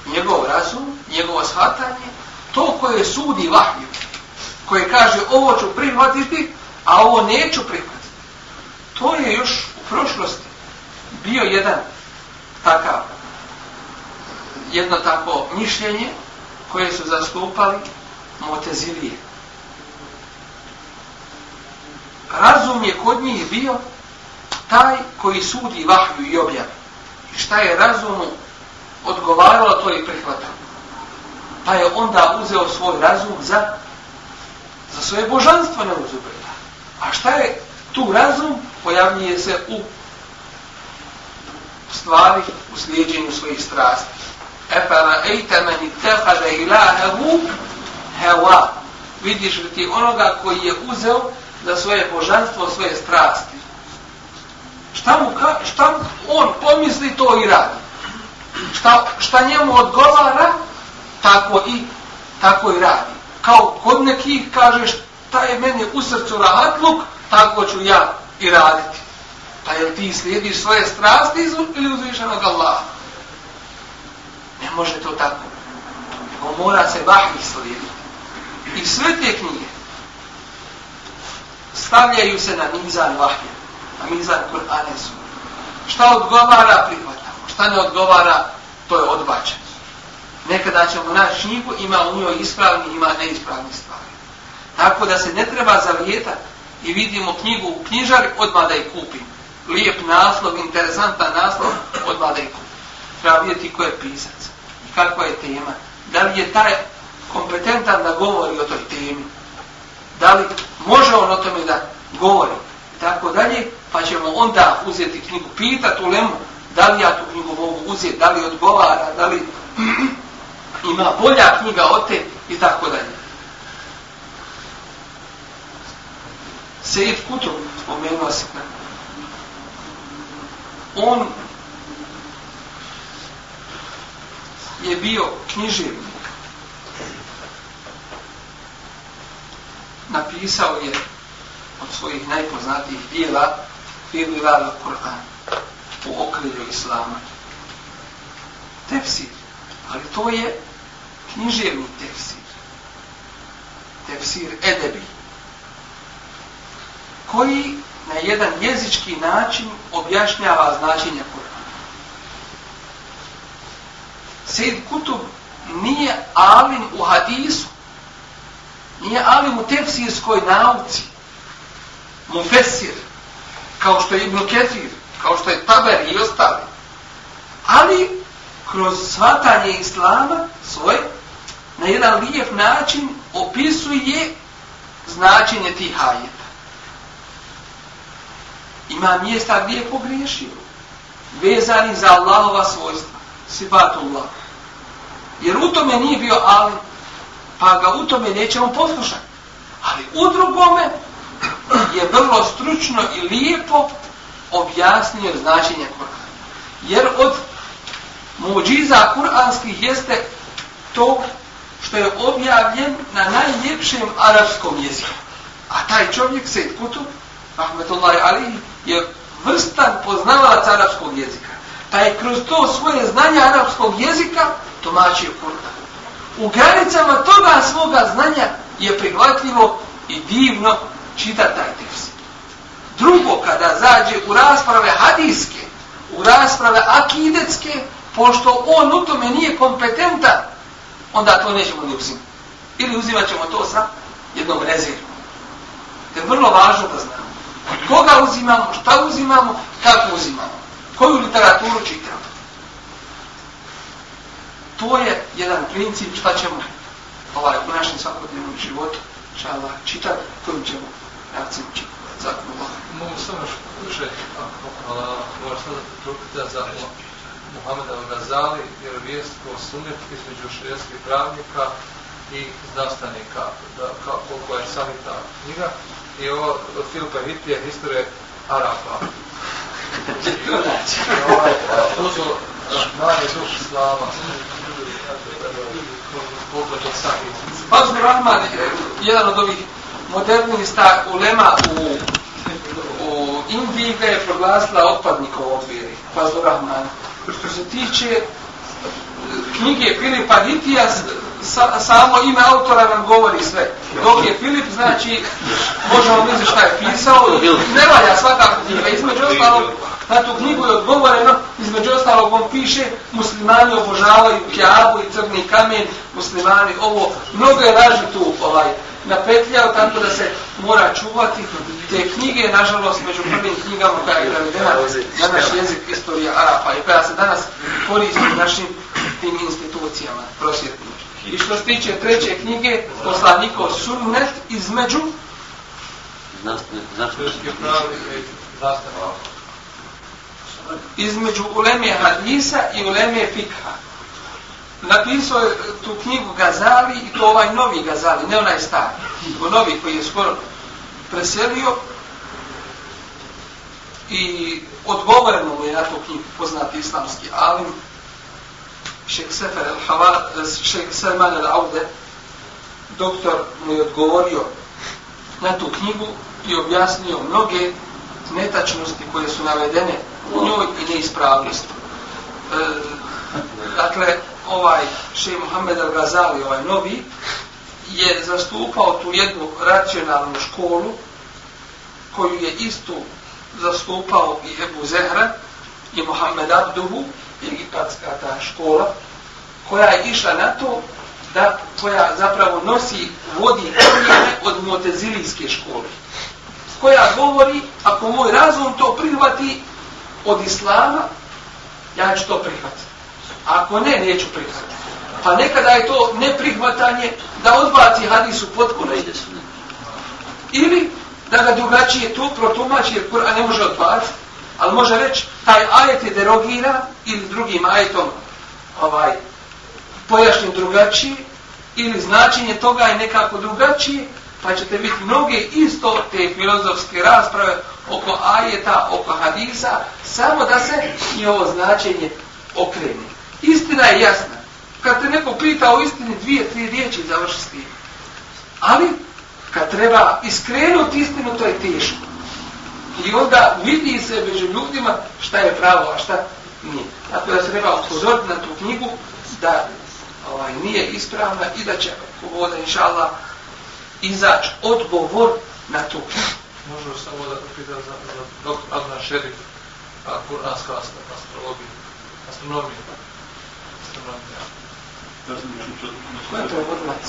njegov razum, njegovo shvatanje, to koje sudi vahju, koje kaže ovo ću prihvatiti, a ovo neću prihvatiti. To je još u prošlosti bio jedan takav, jedno tako mišljenje koje su zastupali Motezilije. Razum je kod njih bio taj koji sudi vahju i objavi. I šta je razumu odgovaralo, to je prihvatao. Pa je onda uzeo svoj razum za, za svoje božanstvo na uzubreda. A šta je tu razum? Pojavljuje se u stvari, u slijedženju svojih strasti. Efara ejta meni tehade ilahehu hewa. Vidiš li ti onoga koji je uzeo za svoje božanstvo, svoje strasti. Šta mu ka, šta on pomisli to i radi. Šta, šta njemu odgovara, tako i tako i radi. Kao kod nekih kažeš, šta je meni u srcu rahatluk, tako ću ja i raditi. Pa jel ti slijediš svoje strasti ili uzvišenog Allaha? Ne može to tako. On mora se vahvi slijediti. I sve te knjige stavljaju se na mizan vahja, na mizan Kur'ane su. Šta odgovara, prihvatamo. Šta ne odgovara, to je odbačeno. Nekada ćemo naći knjigu, ima u njoj ispravni, ima neispravni stvari. Tako da se ne treba zavijetati i vidimo knjigu u knjižari, odmah da je kupim. Lijep naslov, interesantan naslov, odmah da je kupim. Treba vidjeti ko je pisac i kakva je tema. Da li je taj kompetentan da govori o toj temi? Da li može on o tome da govori? I tako dalje, pa ćemo onda uzeti knjigu, pitati u lemu, da li ja tu knjigu mogu uzeti, da li odgovara, da li ima bolja knjiga od te i tako dalje. Sejid Kutub spomenuo se na on je bio književnik. Napisao je od svojih najpoznatijih dijela Fibilal Kur'an u okrilju Islama. Tefsir. Ali to je književni tefsir. Tefsir Edebi koji na jedan jezički način objašnjava značenje Kur'ana. Sejid Kutub nije alin u hadisu, nije alim u tefsirskoj nauci, mufesir, kao što je Ibn Ketir, kao što je Taber i ostali. Ali, kroz svatanje Islama svoj, na jedan lijep način opisuje značenje tih hajeta ima mjesta gdje je pogriješio. Vezani za Allahova svojstva. Sifatullah. Jer u tome nije bio ali, pa ga u tome nećemo poslušati. Ali u drugome je vrlo stručno i lijepo objasnio značenje Kur'ana. Jer od muđiza kur'anskih jeste to što je objavljen na najljepšem arapskom jeziku. A taj čovjek, Sejt Kutub, rahmetullahi Ali, je vrstan poznavalac arapskog jezika. Pa je kroz to svoje znanje arapskog jezika tomačio Kur'an. U granicama toga svoga znanja je prihvatljivo i divno čita taj tekst. Drugo, kada zađe u rasprave hadijske, u rasprave akidetske, pošto on u tome nije kompetentan, onda to nećemo ni uzimati. Ili uzimat ćemo to sa jednom rezervom. To je vrlo važno da znamo koga uzimamo, šta uzimamo, kako uzimamo, koju literaturu čitamo. To je jedan princip šta ćemo ovaj, u našem svakodnevnom životu šala, čitati, kojim ćemo reakciju čitati. Zakon Allah. Mogu samo još duže, ako moraš sada trupiti za Muhammeda al-Gazali, jer vijest ko sunet između širijskih pravnika i znanstvenika, da, kao, koliko je sami ta knjiga. I ovo od Filipa Hitlija, historije Arapa. to su manje duh slava. Fazl Rahman, jedan od ovih modernista ulema u, u Indiji ga je proglasila otpadnikom od. Fazl Rahman. Što se tiče knjige Filipa Ditija, sa, samo ime autora nam govori sve. Dok je Filip, znači, možemo misliti šta je pisao, ne valja svakako knjiga. Između ostalog, na tu knjigu je odgovoreno, između ostalog on piše, muslimani obožavaju kjabu i crni kamen, muslimani ovo, mnogo je laži tu ovaj, napetljao, tako da se mora čuvati te knjige, nažalost, među prvim knjigama koja je prevedena na naš jezik istorija Arapa i koja se danas koristi u našim tim institucijama prosvjetnim. I što se tiče treće knjige, poslaniko sunnet između između uleme hadisa i uleme fikha. Napisao je tu knjigu Gazali i to ovaj novi Gazali, ne onaj stari, nego novi koji je skoro preselio i odgovoreno mu je na tu knjigu poznati islamski alim šek Sefer el-Havar, šek Salman el-Aude, doktor mu je odgovorio na tu knjigu i objasnio mnoge netačnosti koje su navedene u njoj i neispravnosti. E, dakle, ovaj šej Muhammed al-Gazali, ovaj novi, je zastupao tu jednu racionalnu školu koju je istu zastupao i Ebu Zehra i Muhammed Abduhu, egipatska ta škola, koja je išla na to da koja zapravo nosi vodi korijene od motezilijske škole. Koja govori, ako moj razum to prihvati od islama, ja ću to prihvatiti. Ako ne, neću prihvatiti. Pa nekada je to neprihvatanje da odbaci hadisu potpuno ide. Ili da ga drugačije tu protumači jer Kur'an ne može odbaciti, ali može reći taj ajet je derogira ili drugim ajetom ovaj, pojašnjen drugačiji ili značenje toga je nekako drugačije, pa ćete biti mnoge isto te filozofske rasprave oko ajeta, oko hadisa, samo da se i ovo značenje okrene. Istina je jasna. Kad te neko pita o istini, dvije, tri riječi završi s tim. Ali, kad treba iskrenuti istinu, to je teško. I onda vidi se među ljudima šta je pravo, a šta nije. Tako da se treba upozoriti na tu knjigu da ovaj, nije ispravna i da će voda, inša Allah, izaći odgovor na tu knjigu. Možemo samo da pita za, za doktor Adna Šerif, a kuranska astrologija, astronomija. Astronomija. Ko je prevodilac?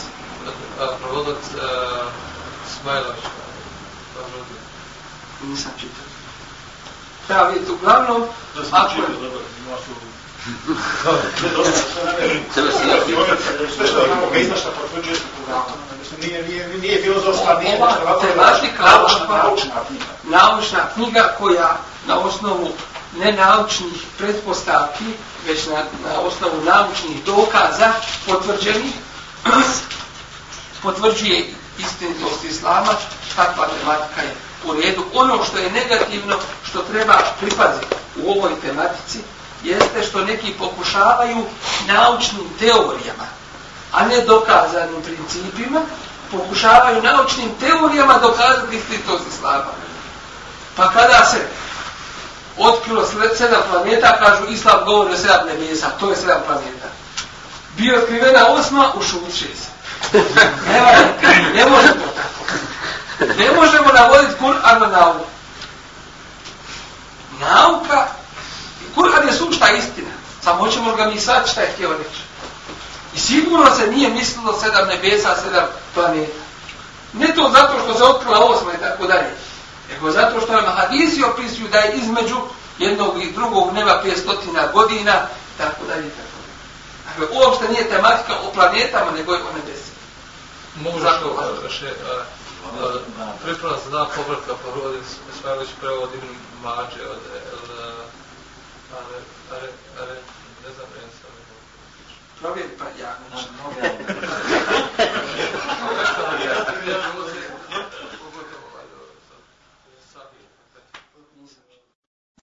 Prevodilac uh, Smajlović. Nisam čitao. Da, vidite, uglavnom, ako je... Treba si ja Nije, nije, nije filozofska, nije ova tematika, naučna, naučna knjiga. koja na osnovu ne naučnih pretpostavki, već na, na osnovu naučnih dokaza potvrđenih, potvrđuje istinitost islama, takva tematika je u redu. Ono što je negativno, što treba pripaziti u ovoj tematici, jeste što neki pokušavaju naučnim teorijama, a ne dokazanim principima, pokušavaju naučnim teorijama dokazati istinitost islama. Pa kada se otkrilo sedam planeta, kažu islam govori o sedam nebesa, to je sedam planeta. Bio otkrivena osma, ušut šest. Ne, ne može to tako. Ne možemo navoditi Kur'an na nauku. Nauka, Kur'an je sušta istina. Samo hoćemo ga mi sad šta je htio reći. I sigurno se nije mislilo sedam nebesa, sedam planeta. Ne to zato što se otkrila osma i tako dalje. Nego zato što nam hadisi opisuju da je između jednog i drugog neba 500 godina, tako dalje, tako dalje. Dakle, uopšte nije tematika o planetama, nego je o nebesima. Mogu zato, še, Priprava se da povrka, pa rodi Smajlić prevod ili mađe od L... Are, are, are, ne znam, ne znam. Provjer, pa ja, znači, mogu.